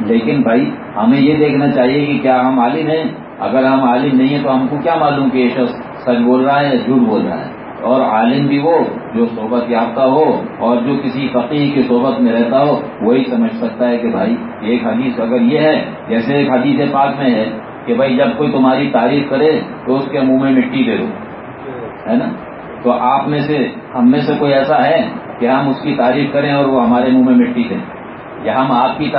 لیکن بھائی، ہمیں یہ دیکھنا چاہیے کہ کیا ہم عالم ہیں؟ اگر ہم عالم نہیں ہیں تو ہم کو کیا معلوم کہ یہ شخص سچ بول رہا ہے یا جھوٹ بول رہا ہے؟ اور عالم بھی وہ جو صحبت یافتہ ہو اور جو کسی فقیر کی صحبت میں رہتا ہو، وہی سمجھ سکتا ہے کہ بھائی، ایک حدیث اگر یہ ہے، جیسے ایک حدیث پاک میں ہے کہ بھائی جب کوئی تمہاری تعریف کرے تو اس کے منہ میں مٹی دے دو۔ ہے نا؟ تو آپ میں سے، ہم میں سے کوئی ایسا ہے کہ ہم اس کی تعریف کریں اور وہ ہمارے منہ میں مٹی دیں یا ہم آپ کی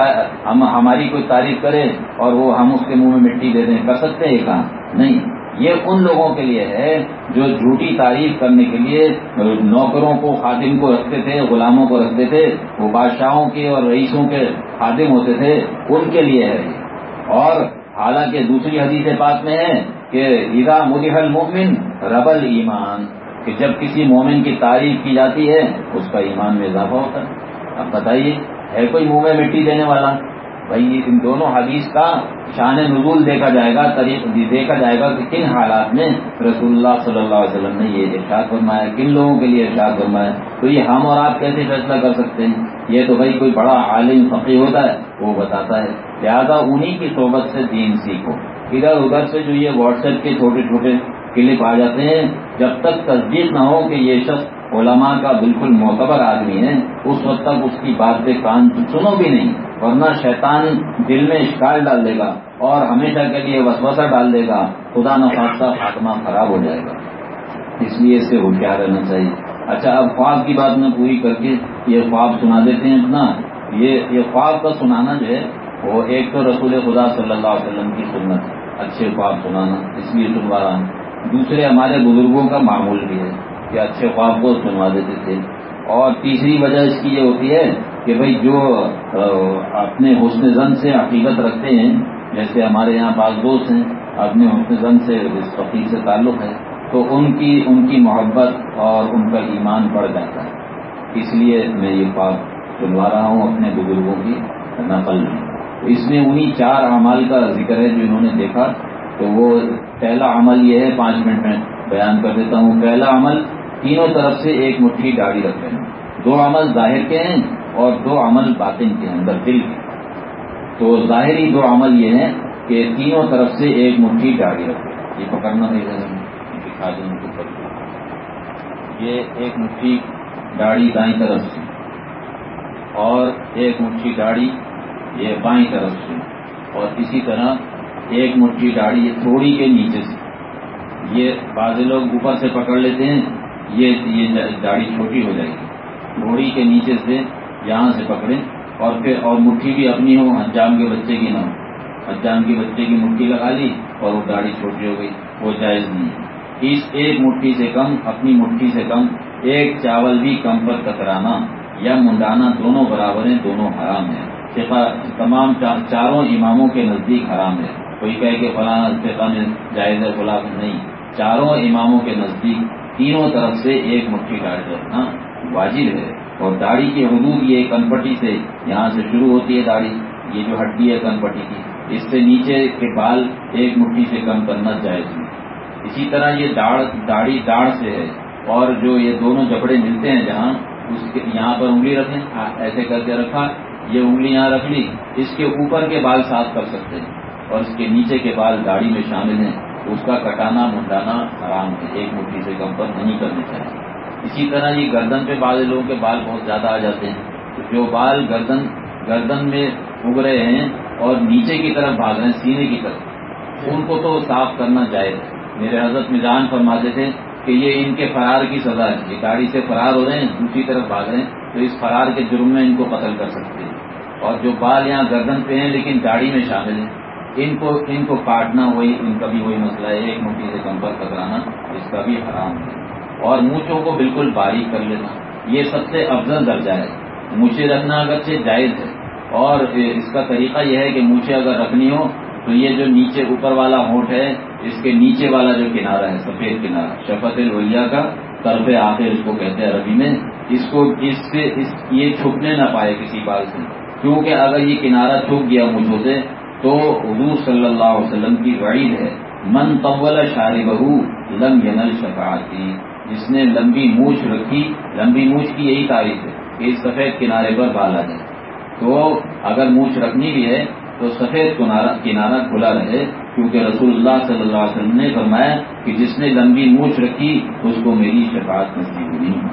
ہم ہماری کوئی تعریف کریں اور وہ ہم اس کے منہ میں مٹی دے دیں۔ کر سکتے ہیں یہ کام؟ نہیں۔ یہ ان لوگوں کے لیے ہے جو جھوٹی تعریف کرنے کے لیے نوکروں کو خادم کو رکھتے تھے، غلاموں کو رکھتے تھے، وہ بادشاہوں کے اور رئیسوں کے خادم ہوتے تھے۔ ان کے لیے ہے اور حالانکہ دوسری حدیث پاک میں ہے کہ ادا مدحل مومن ربل ایمان کہ جب کسی مومن کی تعریف کی جاتی ہے، اس کا ایمان میں اضافہ ہوتا ہے۔ اب بتائیے، ہے کوئی منہ میں مٹی دینے والا؟ بھائی ان دونوں حدیث کا شان نزول دیکھا جائے گا دیکھا جائے گا کہ کن حالات میں رسول اللہ صلی اللہ علیہ وسلم نے یہ ارشاد فرمایا، کن لوگوں کے لیے ارشاد فرمایا؟ تو یہ ہم اور آپ کیسے فیصلہ کر سکتے ہیں؟ یہ تو بھائی کوئی بڑا عالم فقی ہوتا ہے، وہ بتاتا ہے۔ لہٰذا انہی کی صحبت سے دین سیکھو۔ ادھر ادھر سے جو یہ واٹس ایپ کے چھوٹے چھوٹے کلپ آ جاتے ہیں، جب تک تصدیق نہ ہو کہ یہ شخص علماء کا بالکل معتبر آدمی ہے، اس وقت تک اس کی بات پہ کان سنو بھی نہیں۔ ورنہ شیطان دل میں اشکال ڈال دے گا اور ہمیشہ کے لیے وسوسہ ڈال دے گا، خدا نخواستہ خاتمہ خراب ہو جائے گا۔ اس لیے اس سے ہوشیار رہنا چاہیے؟ اچھا اب خواب کی بات میں پوری کر کے یہ خواب سنا دیتے ہیں اپنا۔ یہ یہ خواب کا سنانا جو ہے، وہ ایک تو رسول خدا صلی اللہ علیہ وسلم کی سنت، اچھے خواب سنانا، اس لیے سنوا رہا ہوں۔ دوسرے ہمارے بزرگوں کا معمول بھی ہے کہ اچھے خواب کو سنوا دیتے تھے۔ اور تیسری وجہ اس کی یہ ہوتی ہے کہ بھائی جو اپنے حسن زن سے عقیدت رکھتے ہیں، جیسے ہمارے یہاں بعض دوست ہیں، اپنے حسن زن سے اس فقیر سے تعلق ہے، تو ان کی ان کی محبت اور ان کا ایمان بڑھ جاتا ہے۔ اس لیے میں یہ بات سنوا رہا ہوں اپنے بزرگوں کی نقل میں۔ اس میں انہی چار اعمال کا ذکر ہے جو انہوں نے دیکھا۔ تو وہ پہلا عمل یہ ہے، پانچ منٹ میں بیان کر دیتا ہوں۔ پہلا عمل تینوں طرف سے ایک مٹھی ڈاڑی رکھتے ہیں۔ دو عمل ظاہر کے ہیں اور دو عمل باطن کے اندر دل کے تو ظاہری دو عمل یہ ہے کہ تینوں طرف سے ایک مٹھی ڈاڑی رکھے یہ پکڑنا نہیں دکھا دیں ان کو یہ ایک مٹھی ڈاڑی دائیں طرف سے۔ اور ایک مٹھی ڈاڑی یہ بائیں طرف سے۔ اور اسی طرح ایک مٹھی ڈاڑی یہ تھوڑی کے نیچے سے۔ یہ بعض لوگ اوپر سے پکڑ لیتے ہیں۔ یہ یہ داڑھی چھوٹی ہو جائے گی۔ تھوڑی کے نیچے سے یہاں سے پکڑیں اور پھر اور مٹھی بھی اپنی ہو، انجام کے بچے کی نہ ہو۔ انجام کے بچے کی مٹھی لگا لی اور وہ داڑھی چھوٹی ہو گئی، وہ جائز نہیں ہے۔ اس ایک مٹھی سے کم، اپنی مٹھی سے کم، ایک چاول بھی کم پر کترانا یا منڈانا دونوں برابر ہیں، دونوں حرام ہیں۔ تمام چاروں اماموں کے نزدیک حرام ہے کوئی کہے کہ فلاں فقہ میں جائز ہے، فلاں نہیں۔ چاروں اماموں کے نزدیک تینوں طرف سے ایک مٹھی ڈاڑی رکھنا ہاں، واجب ہے۔ اور داڑھی کی حدود یہ کنپٹی سے یہاں سے شروع ہوتی ہے داڑھی، یہ جو ہڈی ہے کنپٹی کی، اس سے نیچے کے بال ایک مٹھی سے کم کرنا جائز نہیں اسی طرح یہ داڑھی داڑھ سے ہے اور جو یہ دونوں جبڑے ملتے ہیں جہاں، اس کے یہاں پر انگلی رکھیں۔ ایسے کر کے رکھا، یہ انگلی یہاں رکھ لی، اس کے اوپر کے بال صاف کر سکتے ہیں اور اس کے نیچے کے بال گاڑی میں شامل ہیں۔ اس کا کٹانا، منڈانا آرام ہے، ایک مٹھی سے کم پر نہیں کرنے چاہیے۔ اسی طرح یہ گردن پہ بعض لوگوں کے بال بہت زیادہ آ جاتے ہیں۔ جو بال گردن گردن میں اگ رہے ہیں اور نیچے کی طرف بھاگ رہے ہیں، سینے کی طرف، ان کو تو صاف کرنا جائز میرے حضرت مزان فرماتے تھے کہ یہ ان کے فرار کی سزا ہے۔ یہ گاڑی سے فرار ہو رہے ہیں، دوسری طرف بھاگ رہے ہیں، تو اس فرار کے جرم میں ان کو قتل کر سکتے ہیں۔ اور جو بال یہاں گردن پہ ہیں لیکن گاڑی میں شامل ہیں، ان کو ان کو کاٹنا وہی، ان کا بھی وہی مسئلہ ہے، ایک مٹھی سے کم کترانا، اس کا بھی حرام ہے۔ اور مونچھوں کو بالکل باریک کر لینا۔ یہ سب سے افضل درجہ ہے۔ مونچھے رکھنا اگرچہ جائز ہے۔ اور اس کا طریقہ یہ ہے کہ مونچھے اگر رکھنی ہو تو یہ جو نیچے اوپر والا ہونٹ ہے، اس کے نیچے والا جو کنارہ ہے، سفید کنارہ۔ شفت الویا کا طرف آخر اس کو کہتے ہیں عربی میں۔ اس کو اس سے اس یہ چھپنے نہ پائے کسی بات سے۔ کیونکہ اگر یہ کنارہ چھپ گیا مجھوں سے، تو حضور صلی اللہ علیہ وسلم کی وعید ہے، من طول شار بہو لم ینل شفاعتی جس نے لمبی مونچھ رکھی، لمبی مونچھ کی یہی تعریف ہے کہ اس سفید کنارے پر بالا جائے۔ تو اگر مونچھ رکھنی بھی ہے، تو سفید کنارہ کھلا رہے۔ کیونکہ رسول اللہ صلی اللہ علیہ وسلم نے فرمایا کہ جس نے لمبی مونچھ رکھی، اس کو میری شفاعت نصیب نہیں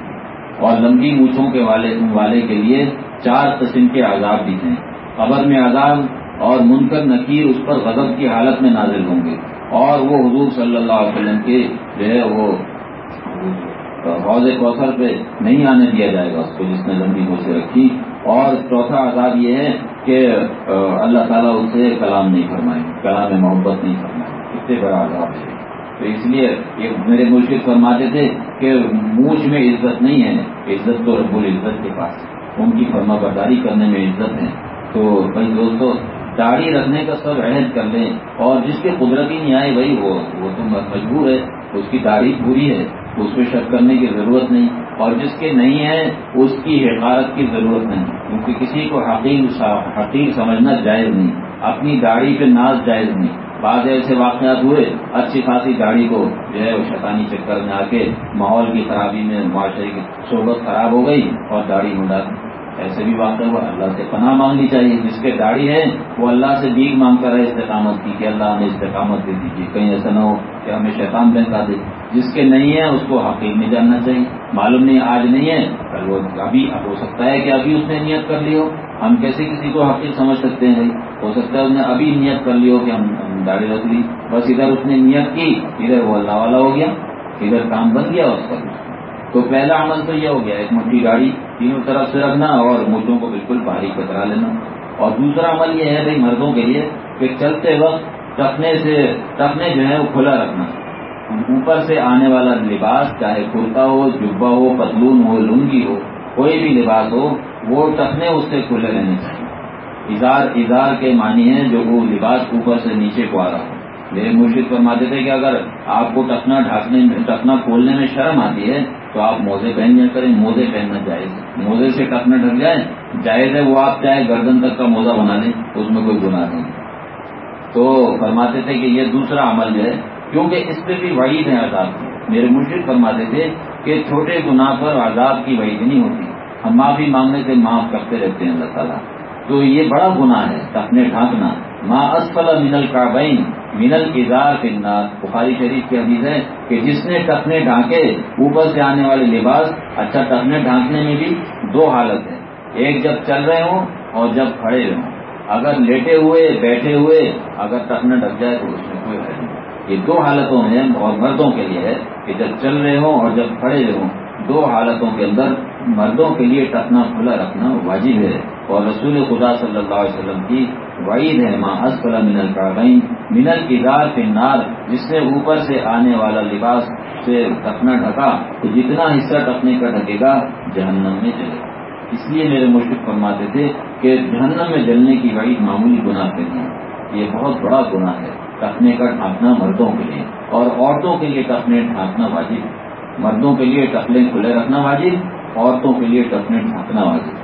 اور لمبی مونچھوں کے والے والے کے لیے چار قسم کے عذاب بھی ہیں۔ قبر میں عذاب اور منکر نکیر اس پر غضب کی حالت میں نازل ہوں گے۔ اور وہ حضور صلی اللہ علیہ وسلم کے جو ہے وہ حوض کوثر پہ نہیں آنے دیا جائے گا اس کو جس نے لمبی موچے رکھی۔ اور چوتھا عذاب یہ ہے کہ اللہ تعالیٰ اس سے کلام نہیں فرمائے، کلام محبت نہیں فرمائے۔ اس سے بڑا عذاب ہے۔ تو اس لیے یہ میرے مشکل فرماتے تھے کہ مونچھ میں عزت نہیں ہے، عزت تو رب العزت کے پاس ان کی فرما برداری کرنے میں عزت ہے۔ تو بھائی دوستو، داڑھی رکھنے کا سب عہد کر لیں۔ اور جس کے قدرت ہی نہیں آئے بھائی وہ وہ تو مجبور ہے، اس کی داڑھی پوری ہے۔ اس پہ شک کرنے کی ضرورت نہیں اور جس کے نہیں ہے، اس کی حفاظت کی ضرورت نہیں، کیونکہ کسی کو حقیق حقیق سمجھنا جائز نہیں، اپنی داڑھی پہ ناز جائز نہیں۔ بعض ایسے واقعات ہوئے، اچھی خاصی گاڑی کو جو ہے، وہ شیطانی چکر میں آ کے ماحول کی خرابی میں معاشرے کی صحبت خراب ہو گئی اور داڑھی مڈا ایسے بھی واقع ہوا اللہ سے پناہ مانگنی چاہیے۔ جس کے داڑھی ہے وہ اللہ سے بھیگ مانگ کر ہے استقامت کی کہ اللہ ہمیں استقامت دے دیجیے کہیں ایسا نہ ہو کہ ہمیں شیطان بہتا دے۔ جس کے نہیں ہے اس کو حقیق میں جاننا چاہیے۔ معلوم نہیں آج نہیں ہے، کل وہ ابھی ہو سکتا ہے کہ ابھی اس نے نیت کر لی ہو۔ ہم کیسے کسی کو حقیق سمجھ سکتے ہیں؟ ہو سکتا ہے اس نے ابھی نیت کر لی ہو کہ ہم داڑھی رکھ لی۔ بس ادھر اس نے نیت کی، ادھر وہ اللہ والا ہو گیا، ادھر کام بن گیا اس کا تو پہلا عمل تو یہ ہو گیا، ایک مٹھی گاڑی تینوں طرف سے رکھنا اور مچھوں کو بالکل بھاری کترا لینا۔ اور دوسرا عمل یہ ہے بھائی مردوں کے لیے کہ چلتے وقت ٹکنے سے ٹکنے جو ہے وہ کھلا رکھنا۔ اوپر سے آنے والا لباس، چاہے کرتا ہو جبا ہو، پتلون ہو، لنگی ہو، کوئی بھی لباس ہو، وہ ٹکنے اس سے کھلے رہنے چاہیے۔ اظہار اظہار کے معنی ہے جو وہ لباس اوپر سے نیچے کو آ رہا ہو۔ میرے مرشد فرماتے تھے کہ اگر آپ کو ٹکنا ڈھانکنے ٹکنا کھولنے میں شرم آتی ہے تو آپ موزے پہن لیا کریں، موزے پہننا جائز موزے سے ٹکنا ڈھک جائے، جائز ہے وہ آپ چاہے گردن تک کا موزہ بنا لیں، اس میں کوئی گناہ نہیں۔ تو فرماتے تھے کہ یہ دوسرا عمل جو ہے، کیونکہ اس پہ بھی وعید ہے عذاب کی۔ میرے مرشد فرماتے تھے کہ چھوٹے گناہ پر عذاب کی وعید نہیں ہوتی۔ ہم معافی مانگنے سے معاف کرتے رہتے ہیں اللہ تعالیٰ۔ تو یہ بڑا گناہ ہے اپنے ڈھانکنا۔ ماں اسفل منل کا بین منل اظہار فنار بخاری شریف کی حدیث ہے کہ جس نے ٹکنے ڈھانکے، اوپر سے آنے والے لباس اچھا ٹکنے ڈھانکنے میں بھی دو حالت ہے ایک جب چل رہے ہوں اور جب کھڑے ہوں۔ اگر لیٹے ہوئے، بیٹھے ہوئے، اگر ٹکنے ڈھک جائے تو اس میں کوئی حل نہیں۔ یہ دو حالتوں میں اور مردوں کے لیے ہے کہ جب چل رہے ہوں اور جب کھڑے ہوں، دو حالتوں کے اندر مردوں کے لیے ٹکنا کھلا رکھنا واجب ہے۔ اور رسول خدا صلی اللہ علیہ وسلم کی وعید ہے ماں اسفل من القابین من الدار کے نار جس نے اوپر سے آنے والا لباس سے ٹکنا ڈھکا، تو جتنا حصہ ٹکنے کا ڈھکے گا، جہنم میں چلے گا۔ اس لیے میرے مشرق فرماتے تھے کہ جہنم میں جلنے کی وعید معمولی گناہ کے لیے۔ یہ بہت بڑا گناہ ہے ٹکنے کا ڈھانکنا مردوں کے لیے۔ اور عورتوں کے لیے ٹکنے ڈھانکنا واجب۔ مردوں کے لیے ٹکنے کھلے رکھنا واجب۔ عورتوں کے لیے ٹکنے ڈھانکنا واجب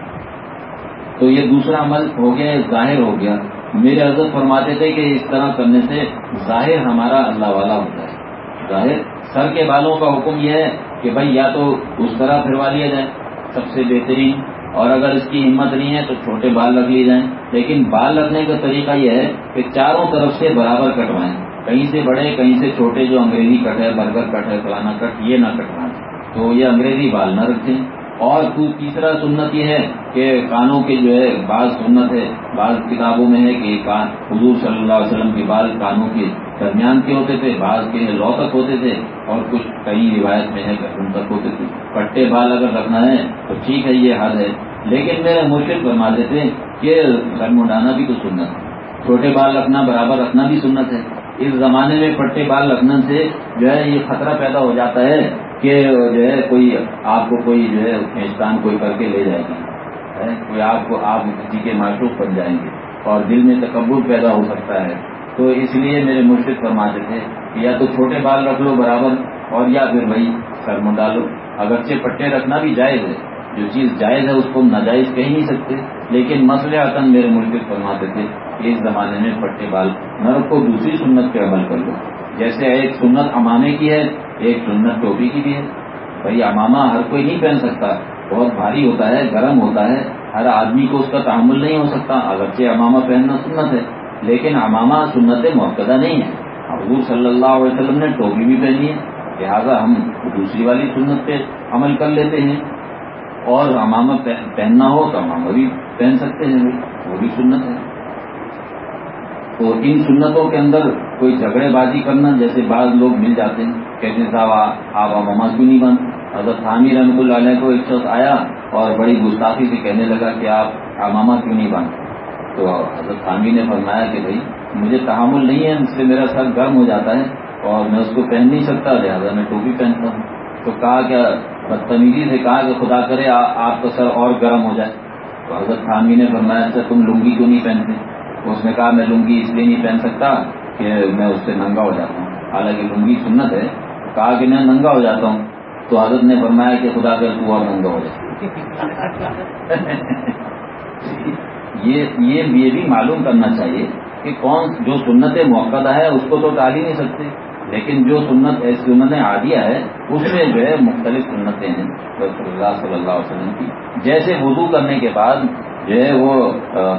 تو یہ دوسرا عمل ہو گیا ظاہر ہو گیا۔ میرے حضرت فرماتے تھے کہ اس طرح کرنے سے ظاہر ہمارا اللہ والا ہوتا ہے۔ ظاہر سر کے بالوں کا حکم یہ ہے کہ بھائی یا تو اس طرح پھروا لیا جائے، سب سے بہترین۔ اور اگر اس کی ہمت نہیں ہے تو چھوٹے بال رکھ لیے جائیں۔ لیکن بال رکھنے کا طریقہ یہ ہے کہ چاروں طرف سے برابر کٹوائیں۔ کہیں سے بڑے، کہیں سے چھوٹے، جو انگریزی کٹ ہے، برگر کٹ ہے، فلانا کٹ، یہ نہ کٹوائیں۔ تو یہ انگریزی بال نہ رکھیں۔ اور تیسرا سنت یہ ہے کہ کانوں کے جو ہے بعض سنت ہے، بعض کتابوں میں ہے کہ کان حضور صلی اللہ علیہ وسلم کے بال کانوں کے درمیان کے ہوتے تھے، بعض کے لو تک ہوتے تھے اور کچھ کئی روایت میں ہے کہ ان تک ہوتے تھے۔ پٹے بال اگر رکھنا ہے تو ٹھیک ہے، یہ حد ہے۔ لیکن میرے مرشد فرما دیتے کہ گھر منڈانا بھی تو سنت ہے۔ چھوٹے بال رکھنا، برابر رکھنا بھی سنت ہے۔ اس زمانے میں پٹے بال رکھنے سے جو ہے یہ خطرہ پیدا ہو جاتا ہے۔ کہ جو ہے کوئی آپ کو کوئی جو ہے کھینچتان کوئی کر کے لے جائے گی کوئی آپ کو آپ کسی کے معشوق بن جائیں گے اور دل میں تکبر پیدا ہو سکتا ہے۔ تو اس لیے میرے مرشد فرماتے تھے کہ یا تو چھوٹے بال رکھ لو برابر اور یا پھر وہی سر منڈا لو۔ اگرچہ پٹے رکھنا بھی جائز ہے، جو چیز جائز ہے اس کو ناجائز کہہ نہیں سکتے۔ لیکن مسئلہ عطن میرے مرشد فرماتے تھے کہ اس زمانے میں پٹے بال نہ رکھو، دوسری سنت پہ عمل کر لو۔ جیسے ایک سنت امانے کی ہے، ایک سنت ٹوپی کی بھی ہے۔ بھائی، امامہ ہر کوئی نہیں پہن سکتا۔ بہت بھاری ہوتا ہے، گرم ہوتا ہے۔ ہر آدمی کو اس کا تعمل نہیں ہو سکتا۔ اگرچہ امامہ پہننا سنت ہے، لیکن امامہ سنت موقع نہیں ہے۔ حضور صلی اللہ علیہ وسلم نے ٹوپی بھی پہنی ہے۔ لہٰذا ہم دوسری والی سنت پہ عمل کر لیتے ہیں۔ اور امامہ پہننا ہو تو امامہ بھی پہن سکتے ہیں۔ وہ بھی سنت ہے۔ تو ان سنتوں کے اندر کوئی جھگڑے بازی کرنا جیسے بعض لوگ مل جاتے ہیں۔ کہتے ہیں صاحب، آپ اماما کیوں نہیں بن حضرت حامی رحمۃ اللہ علیہ کو ایک شخص آیا اور بڑی گستاخی سے کہنے لگا کہ آپ اماما کیوں نہیں بن تو حضرت حامی نے فرمایا کہ بھائی، مجھے تحمل نہیں ہے اس سے میرا سر گرم ہو جاتا ہے اور میں اس کو پہن نہیں سکتا، لہٰذا میں ٹوپی پہنتا ہوں۔ تو کہا کیا بدتمیزی سے کہا کہ خدا کرے، آپ کا سر اور گرم ہو جائے۔ تو حضرت حامی نے فرمایا اچھا تم لنگی کیوں نہیں پہنتے؟ اس نے کہا، میں لنگی اس لیے نہیں پہن سکتا کہ میں اس سے ننگا ہو جاتا ہوں. حالانکہ لنگی سنت ہے، کہا کہ میں ننگا ہو جاتا ہوں، تو حضرت نے فرمایا کہ خدا کر تو اور ننگا ہو جائے۔ یہ بھی معلوم کرنا چاہیے کہ کون جو سنت موقع ہے، اس کو تو ٹال ہی نہیں سکتے۔ لیکن جو سنت سنتیں عادیہ ہے، اس میں جو ہے مختلف سنتیں ہیں۔ رسول اللہ صلی اللہ علیہ وسلم کی۔ جیسے وضو کرنے کے بعد جو ہے وہ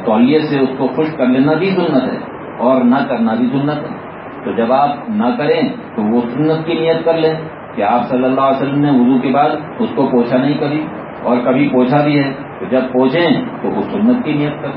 تولیے سے اس کو خوش کر لینا بھی سنت ہے اور نہ کرنا بھی سنت ہے۔ تو جب آپ نہ کریں تو وہ سنت کی نیت کر لیں کہ آپ صلی اللہ علیہ وسلم نے وضو کے بعد اس کو پوچھا نہیں کری اور کبھی پوچھا بھی ہے۔ تو جب پوچھیں تو وہ سنت کی نیت کر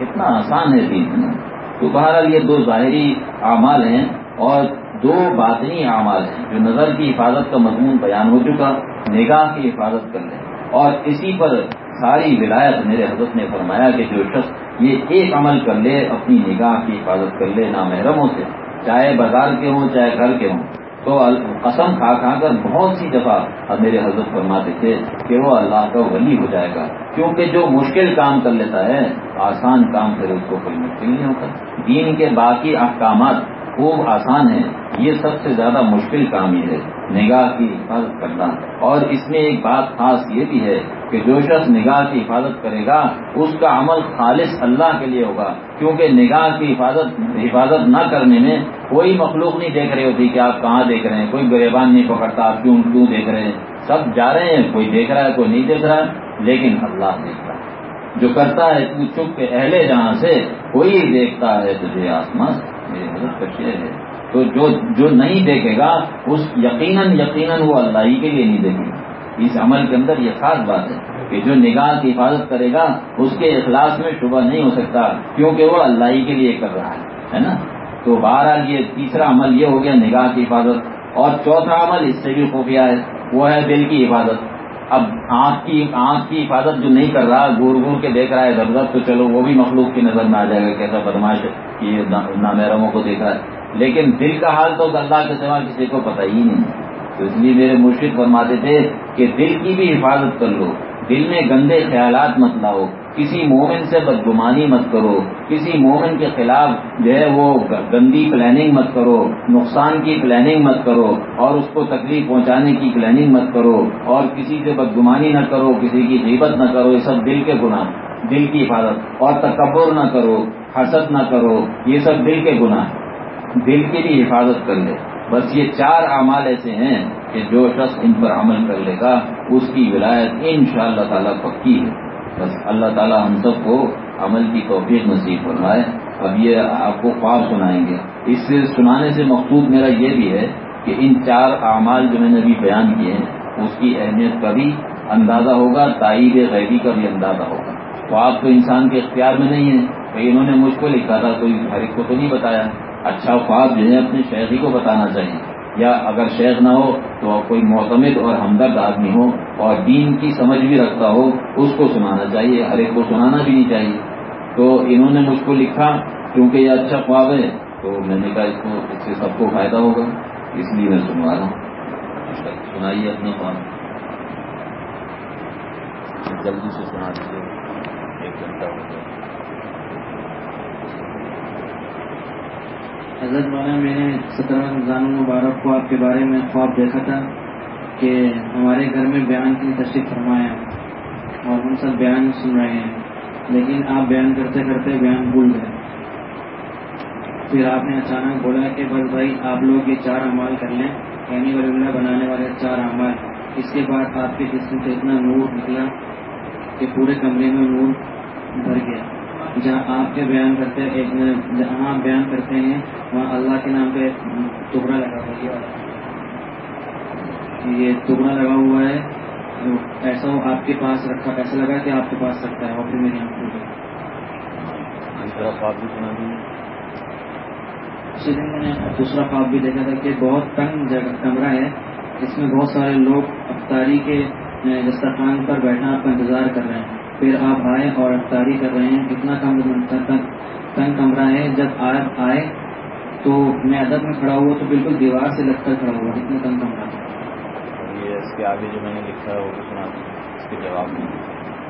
اتنا آسان ہے دین تو بہرحال یہ دو ظاہری اعمال ہیں اور دو باطنی اعمال ہیں جو نظر کی حفاظت کا مضمون بیان ہو چکا، نگاہ کی حفاظت کر لیں۔ اور اسی پر ساری ولایت میرے حضرت نے فرمایا کہ جو شخص یہ ایک عمل کر لے، اپنی نگاہ کی حفاظت کر لے، نامحرموں سے، چاہے بازار کے ہوں، چاہے گھر کے ہوں، تو قسم کھا کھا کر بہت سی دفعہ اب میرے حضرت فرماتے تھے کہ وہ اللہ کا ولی ہو جائے گا۔ کیونکہ جو مشکل کام کر لیتا ہے، آسان کام کرے اس کو کوئی مشکل نہیں ہوتا۔ دین کے باقی احکامات خوب آسان ہیں۔ یہ سب سے زیادہ مشکل کام یہ ہے نگاہ کی حفاظت کرنا۔ اور اس میں ایک بات خاص یہ بھی ہے کہ جو شخص نگاہ کی حفاظت کرے گا، اس کا عمل خالص اللہ کے لیے ہوگا۔ کیونکہ نگاہ کی حفاظت حفاظت نہ کرنے میں کوئی مخلوق نہیں دیکھ رہی ہوتی کہ آپ کہاں دیکھ رہے ہیں، کوئی گریبان نہیں پکڑتا، آپ کیوں کیوں دیکھ رہے ہیں۔ سب جا رہے ہیں، کوئی دیکھ رہا ہے، کوئی نہیں دیکھ رہا ہے لیکن اللہ دیکھ رہا ہے۔ جو کرتا ہے تو چپ کے اہل جہاں سے کوئی دیکھتا ہے تجھے آسمان میری مدد کا شعر ہے۔ تو جو جو نہیں دیکھے گا، اس یقیناً یقیناً وہ اللہ ہی کے لیے نہیں دیکھے گا۔ اس عمل کے اندر یہ خاص بات ہے کہ جو نگاہ کی حفاظت کرے گا، اس کے اخلاص میں شبہ نہیں ہو سکتا، کیونکہ وہ اللہ ہی کے لیے کر رہا ہے نا؟ تو بہرحال یہ تیسرا عمل یہ ہو گیا نگاہ کی حفاظت، اور چوتھا عمل اس سے بھی خفیہ ہے، وہ ہے دل کی حفاظت۔ اب آنکھ کی آنکھ کی حفاظت جو نہیں کر رہا، گور گور کے دیکھ رہا ہے ضرورت تو چلو وہ بھی مخلوق کی نظر میں آ جائے گا، کیسا بدماش یہ نامحرموں کو دیکھ رہا ہے۔ لیکن دل کا حال تو اللہ کے سوا کسی کو پتہ ہی نہیں۔ تو اس لیے میرے مرشد فرماتے تھے کہ دل کی بھی حفاظت کر لو۔ دل میں گندے خیالات مت لاؤ۔ کسی مومن سے بدگمانی مت کرو۔ کسی مومن کے خلاف جو ہے وہ گندی پلاننگ مت کرو۔ نقصان کی پلاننگ مت کرو۔ اور اس کو تکلیف پہنچانے کی پلاننگ مت کرو۔ اور کسی سے بدگمانی نہ کرو۔ کسی کی غیبت نہ کرو۔ یہ سب دل کے گناہ۔ دل کی حفاظت۔ اور تکبر نہ کرو۔ حسد نہ کرو۔ یہ سب دل کے گناہ۔ دل کی بھی حفاظت کر لے۔ بس یہ چار اعمال ایسے ہیں کہ جو شخص ان پر عمل کر لے گا، اس کی ولایت ان شاء اللہ تعالیٰ پکی ہے۔ بس اللہ تعالیٰ ہم سب کو عمل کی توفیق نصیب فرمائے۔ اب یہ آپ کو خواب سنائیں گے۔ اس سے سنانے سے مقصود میرا یہ بھی ہے کہ ان چار اعمال جو میں نے ابھی بیان کیے ہیں، اس کی اہمیت کا بھی اندازہ ہوگا، تائید غیبی کا بھی اندازہ ہوگا۔ خواب تو انسان کے اختیار میں نہیں ہے کہ انہوں نے مجھ کو لکھا تھا، کوئی ہر ایک کو تو نہیں بتایا۔ اچھا خواب جو ہے اپنے شیخ ہی کو بتانا چاہیے۔ یا اگر شیخ نہ ہو تو کوئی معتمد اور ہمدرد آدمی ہو اور دین کی سمجھ بھی رکھتا ہو، اس کو سنانا چاہیے۔ ہر ایک کو سنانا بھی نہیں چاہیے۔ تو انہوں نے مجھ کو لکھا کیونکہ یہ اچھا خواب ہے، تو میں نے کہا اس کو، اس سے سب کو فائدہ ہوگا۔ اس لیے میں سنوا رہا ہوں۔ سنائیے اپنا خواب۔ جلدی سے سنا دیجیے ایک گھنٹہ ہو گیا حضرت مولانا، میں نے سترہ رمضان المبارک کو آپ کے بارے میں خواب دیکھا تھا کہ ہمارے گھر میں بیان کی تشریف فرمایا اور ہم سب بیان سن رہے ہیں، لیکن آپ بیان کرتے کرتے بیان بھول گئے۔ پھر آپ نے اچانک بولا کہ بس بھائی، آپ لوگ یہ چار امال کر لیں۔ یعنی ولی اللہ بنانے والے چار امال اس کے بعد آپ کے جسم سے اتنا نور نکلا کہ پورے کمرے میں نور بھر گیا۔ جہاں آپ کے بیان کرتے ایک جہاں آپ بیان کرتے ہیں وہاں اللہ کے نام پہ ٹکڑا لگا ہوا یہ ٹکڑا لگا ہوا ہے۔ ایسا وہ آپ کے پاس رکھا ایسا لگا کہ آپ کے پاس رکھتا ہے اور پھر میری آنکھ اسی دن میں نے دوسرا خواب بھی دیکھا تھا کہ بہت تنگ جگہ کمرہ ہے۔ اس میں بہت سارے لوگ افطاری کے دسترخوان پر بیٹھنا آپ کا انتظار کر رہے ہیں۔ پھر آپ آئے اور افطاری کر رہے ہیں۔ کتنا کم تنگ کمرہ ہے۔ جب آپ آئے تو میں ادب میں کھڑا ہوا تو بالکل دیوار سے لگ کر کھڑا ہوا اتنا تنگ کمرہ یہ اس کے آگے جو میں نے لکھا ہے وہ سنا اس کے جواب میں۔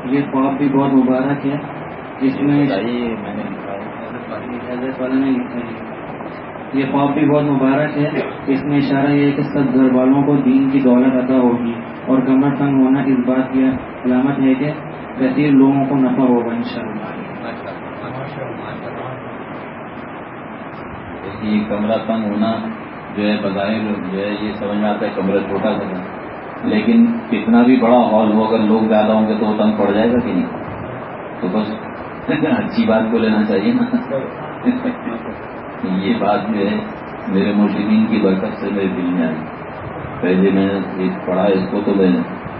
یہ خواب بھی بہت مبارک ہے۔ اس میں میں نے لکھا ہے۔ حضرت والا نے لکھا ہے۔ یہ خواب بھی بہت مبارک ہے۔ اس میں اشارہ یہ ہے کہ سب گھر والوں کو دین کی دولت ادا ہوگی اور کمر تنگ ہونا اس بات کی علامت ہے کہ کثیر لوگوں کو نفع ہوگا ان شاء اللہ کمرہ تنگ ہونا جو ہے بظاہر جو ہے، یہ سمجھ میں آتا ہے کمرہ چھوٹا سا لیکن کتنا بھی بڑا ہال ہو، اگر لوگ زیادہ ہوں گے تو وہ تنگ پڑ جائے گا کہ نہیں؟ تو بس اچھی بات کو لینا چاہیے نا۔ یہ بات جو ہے، میرے مرشدین کی برکت سے میرے دل میں آئی۔ پہلے میں نے پڑھا، اس کو تو میں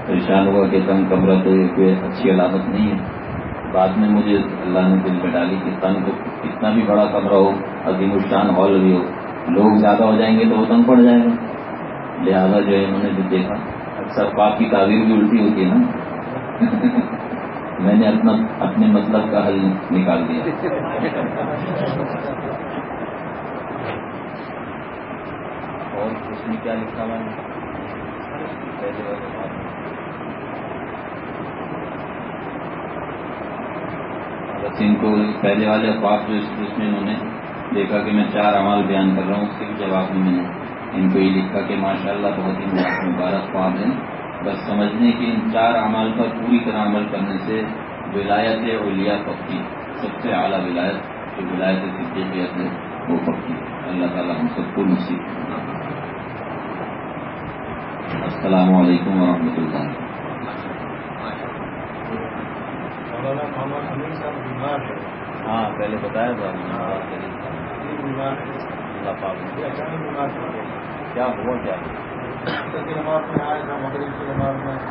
پریشان ہوا کہ تنگ کمرہ تو یہ کوئی اچھی علامت نہیں ہے۔ بعد میں مجھے اللہ نے دل میں ڈالی کہ تنگ کتنا بھی بڑا کمرہ ہو، عظیم الشان ہال بھی ہو، لوگ زیادہ ہو جائیں گے تو وہ تنگ پڑ جائے گا لہٰذا جو ہے انہوں نے جو دیکھا، اکثر پاپ کی تعبیر بھی الٹی ہوتی ہے نا۔ میں نے اپنا، اپنے مطلب کا حل نکال دیا۔ اور اس میں کیا لکھا ہوا ہے پہلے والے خواب بس ان کو پہلے والے خواب جو اس میں انہوں نے دیکھا کہ میں چار امال بیان کر رہا ہوں، اس کے بھی جواب میں نے ان کو یہ لکھا کہ ماشاء اللہ بہت ہی مبارک خواب ہے بس سمجھنے کی ان چار اعمال پر پوری طرح عمل کرنے سے ولایت اولیاء پکی۔ سب سے اعلیٰ ولایت جو ولایت صدیقیت ہے وہ پکی۔ اللہ تعالیٰ ہم سب کو نصیب السلام علیکم ورحمۃ اللہ۔ ہاں پہلے بتایا تھا۔ اللہ پاک کیا ہوا کیا؟ نماز میں آیا تھا مغرب کی نماز میں۔